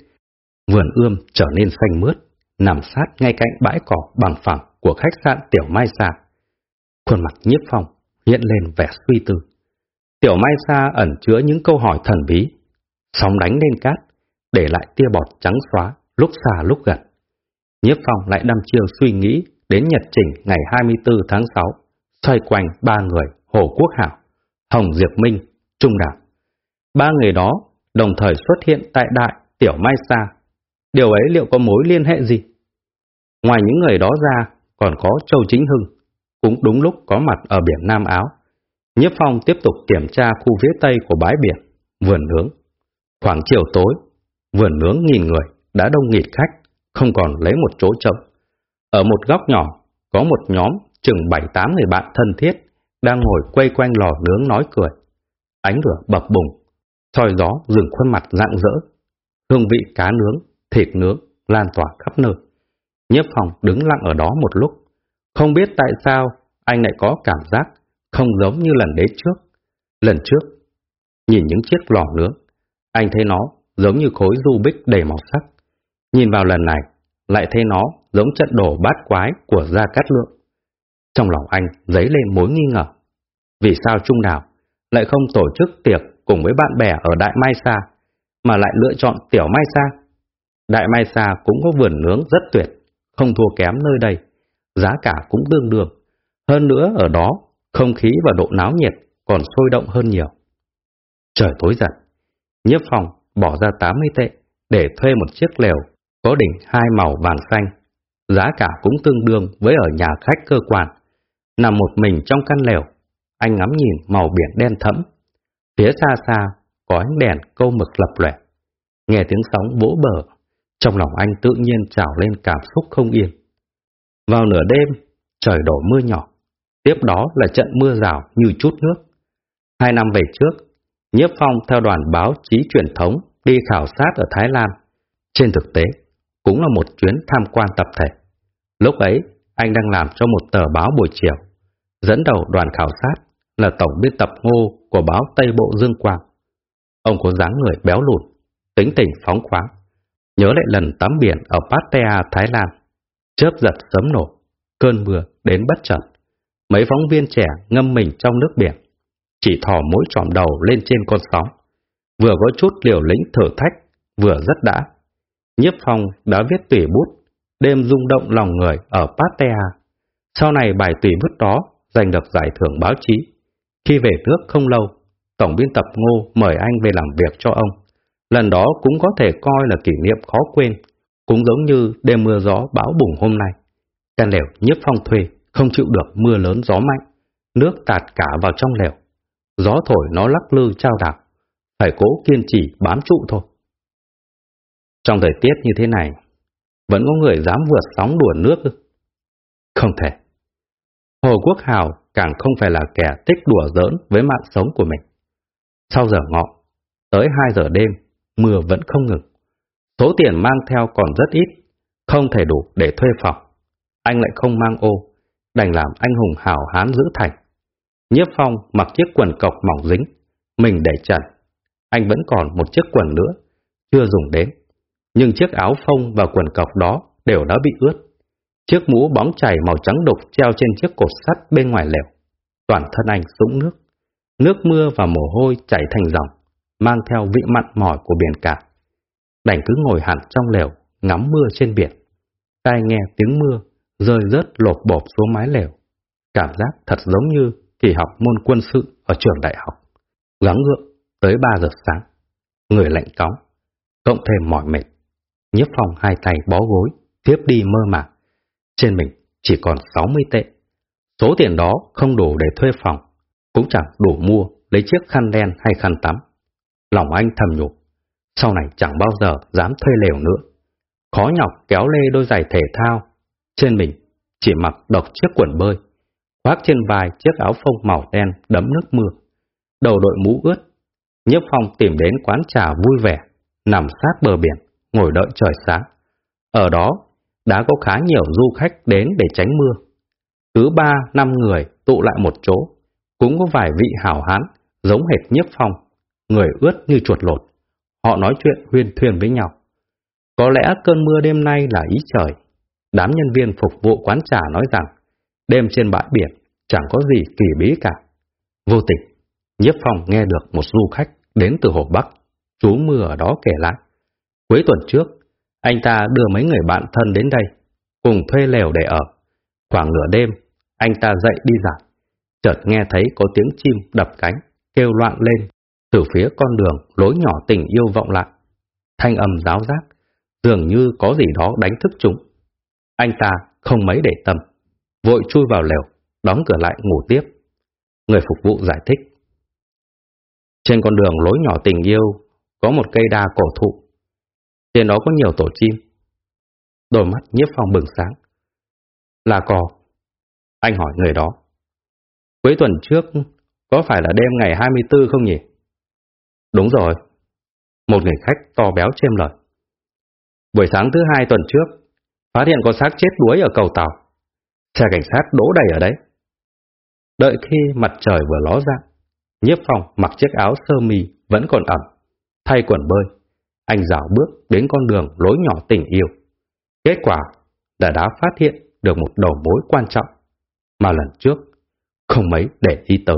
vườn ươm trở nên xanh mướt, nằm sát ngay cạnh bãi cỏ bằng phẳng của khách sạn Tiểu Mai Sa. Khuôn mặt nhiếp phong hiện lên vẻ suy tư. Tiểu Mai Sa ẩn chứa những câu hỏi thần bí, sóng đánh lên cát, để lại tia bọt trắng xóa, lúc xa lúc gần. Nhiếp phong lại đăm chiêu suy nghĩ đến nhật trình ngày 24 tháng 6, xoay quanh ba người Hồ Quốc Hảo, Hồng Diệp Minh, Trung Đạo. Ba người đó đồng thời xuất hiện tại đại Tiểu Mai Sa. Điều ấy liệu có mối liên hệ gì? Ngoài những người đó ra, còn có Châu Chính Hưng, cũng đúng lúc có mặt ở biển Nam Áo. Nhiếp Phong tiếp tục kiểm tra khu phía tây của bãi biển, vườn nướng. Khoảng chiều tối, vườn nướng nghìn người đã đông nghịt khách, không còn lấy một chỗ trống. Ở một góc nhỏ, có một nhóm chừng bảy tám người bạn thân thiết đang ngồi quay quanh lò nướng nói cười. Ánh lửa bập bùng, soi gió rừng khuôn mặt rạng rỡ. Hương vị cá nướng, thịt nướng lan tỏa khắp nơi. Nhiếp phòng đứng lặng ở đó một lúc. Không biết tại sao anh lại có cảm giác không giống như lần đấy trước. Lần trước, nhìn những chiếc lò nướng, anh thấy nó giống như khối du bích đầy màu sắc. Nhìn vào lần này, lại thấy nó giống trận đổ bát quái của Gia Cát Lượng. Trong lòng anh dấy lên mối nghi ngờ. Vì sao Trung Đảo lại không tổ chức tiệc cùng với bạn bè ở Đại Mai Sa, mà lại lựa chọn Tiểu Mai Sa? Đại Mai Sa cũng có vườn nướng rất tuyệt, không thua kém nơi đây, giá cả cũng tương đương. Hơn nữa ở đó, không khí và độ náo nhiệt còn sôi động hơn nhiều. Trời tối dần, nhiếp phòng bỏ ra 80 tệ để thuê một chiếc lều có đỉnh hai màu vàng xanh. Giá cả cũng tương đương với ở nhà khách cơ quan. Nằm một mình trong căn lều, anh ngắm nhìn màu biển đen thẫm. Phía xa xa có ánh đèn câu mực lập lẻ. Nghe tiếng sóng vỗ bờ, trong lòng anh tự nhiên trào lên cảm xúc không yên. Vào nửa đêm, trời đổ mưa nhỏ. Tiếp đó là trận mưa rào như chút nước. Hai năm về trước, Nhiếp Phong theo đoàn báo chí truyền thống đi khảo sát ở Thái Lan. Trên thực tế, cũng là một chuyến tham quan tập thể. Lúc ấy, anh đang làm cho một tờ báo buổi chiều. Dẫn đầu đoàn khảo sát là tổng biên tập ngô của báo Tây Bộ Dương Quang. Ông có dáng người béo lùn, tính tình phóng khoáng. Nhớ lại lần tắm biển ở Pattaya, Thái Lan. Chớp giật sấm nổ, cơn mưa đến bất chợt. Mấy phóng viên trẻ ngâm mình trong nước biển, chỉ thò mỗi trọm đầu lên trên con sóng. Vừa có chút liều lĩnh thử thách, vừa rất đã. Nhiếp Phong đã viết tủy bút, đêm rung động lòng người ở Patea. Sau này bài tủy bút đó giành được giải thưởng báo chí. Khi về nước không lâu, Tổng biên tập Ngô mời anh về làm việc cho ông. Lần đó cũng có thể coi là kỷ niệm khó quên, cũng giống như đêm mưa gió bão bùng hôm nay. Căn lều nhiếp phong thuê, không chịu được mưa lớn gió mạnh, nước tạt cả vào trong lều. Gió thổi nó lắc lư trao đảo, phải cố kiên trì bám trụ thôi. Trong thời tiết như thế này, vẫn có người dám vượt sóng đùa nước? Không thể. Hồ Quốc Hào càng không phải là kẻ thích đùa giỡn với mạng sống của mình. Sau giờ ngọ, tới 2 giờ đêm, mưa vẫn không ngừng. Số tiền mang theo còn rất ít, không thể đủ để thuê phòng. Anh lại không mang ô, đành làm anh hùng hào hán giữ thành. Nhiếp phong mặc chiếc quần cộc mỏng dính, mình để trần. Anh vẫn còn một chiếc quần nữa, chưa dùng đến. Nhưng chiếc áo phông và quần cộc đó đều đã bị ướt. Chiếc mũ bóng chảy màu trắng đục treo trên chiếc cột sắt bên ngoài lều. Toàn thân anh sũng nước. Nước mưa và mồ hôi chảy thành dòng, mang theo vị mặn mỏi của biển cả. Đành cứ ngồi hẳn trong lều, ngắm mưa trên biển. Tai nghe tiếng mưa, rơi rớt lột bột xuống mái lều. Cảm giác thật giống như kỳ học môn quân sự ở trường đại học. Gắng gượng tới 3 giờ sáng. Người lạnh cóng, cộng thêm mỏi mệt. Nhiếp phòng hai tay bó gối, tiếp đi mơ màng. Trên mình chỉ còn 60 tệ. Số tiền đó không đủ để thuê phòng, cũng chẳng đủ mua lấy chiếc khăn đen hay khăn tắm. Lòng anh thầm nhủ, sau này chẳng bao giờ dám thuê lều nữa. Khó nhọc kéo lê đôi giày thể thao, trên mình chỉ mặc độc chiếc quần bơi. khoác trên vai chiếc áo phông màu đen đẫm nước mưa, đầu đội mũ ướt. nhếp Phong tìm đến quán trà vui vẻ, nằm sát bờ biển, ngồi đợi trời sáng. Ở đó, đã có khá nhiều du khách đến để tránh mưa. Cứ ba, năm người tụ lại một chỗ, cũng có vài vị hảo hán, giống hệt Nhiếp Phong, người ướt như chuột lột. Họ nói chuyện huyên thuyền với nhau. Có lẽ cơn mưa đêm nay là ý trời. Đám nhân viên phục vụ quán trà nói rằng, đêm trên bãi biển chẳng có gì kỳ bí cả. Vô tình, Nhiếp Phong nghe được một du khách đến từ Hồ Bắc, trú mưa ở đó kể lại. Cuối tuần trước, anh ta đưa mấy người bạn thân đến đây, cùng thuê lều để ở. Khoảng nửa đêm, anh ta dậy đi dạo, chợt nghe thấy có tiếng chim đập cánh, kêu loạn lên, từ phía con đường lối nhỏ tình yêu vọng lại. Thanh âm giáo giác, dường như có gì đó đánh thức chúng. Anh ta không mấy để tâm, vội chui vào lều, đóng cửa lại ngủ tiếp. Người phục vụ giải thích. Trên con đường lối nhỏ tình yêu có một cây đa cổ thụ. Trên đó có nhiều tổ chim. Đôi mắt nhiếp phong bừng sáng. Là cò. Anh hỏi người đó. Cuối tuần trước có phải là đêm ngày 24 không nhỉ? Đúng rồi. Một người khách to béo chêm lời. Buổi sáng thứ hai tuần trước, phát hiện có xác chết đuối ở cầu tàu. Xe cảnh sát đỗ đầy ở đấy. Đợi khi mặt trời vừa ló ra, Nhiếp Phong mặc chiếc áo sơ mi vẫn còn ẩm, thay quần bơi. Anh dạo bước đến con đường lối nhỏ tình yêu. Kết quả là đã phát hiện được một đầu mối quan trọng mà lần trước không mấy để ý tới.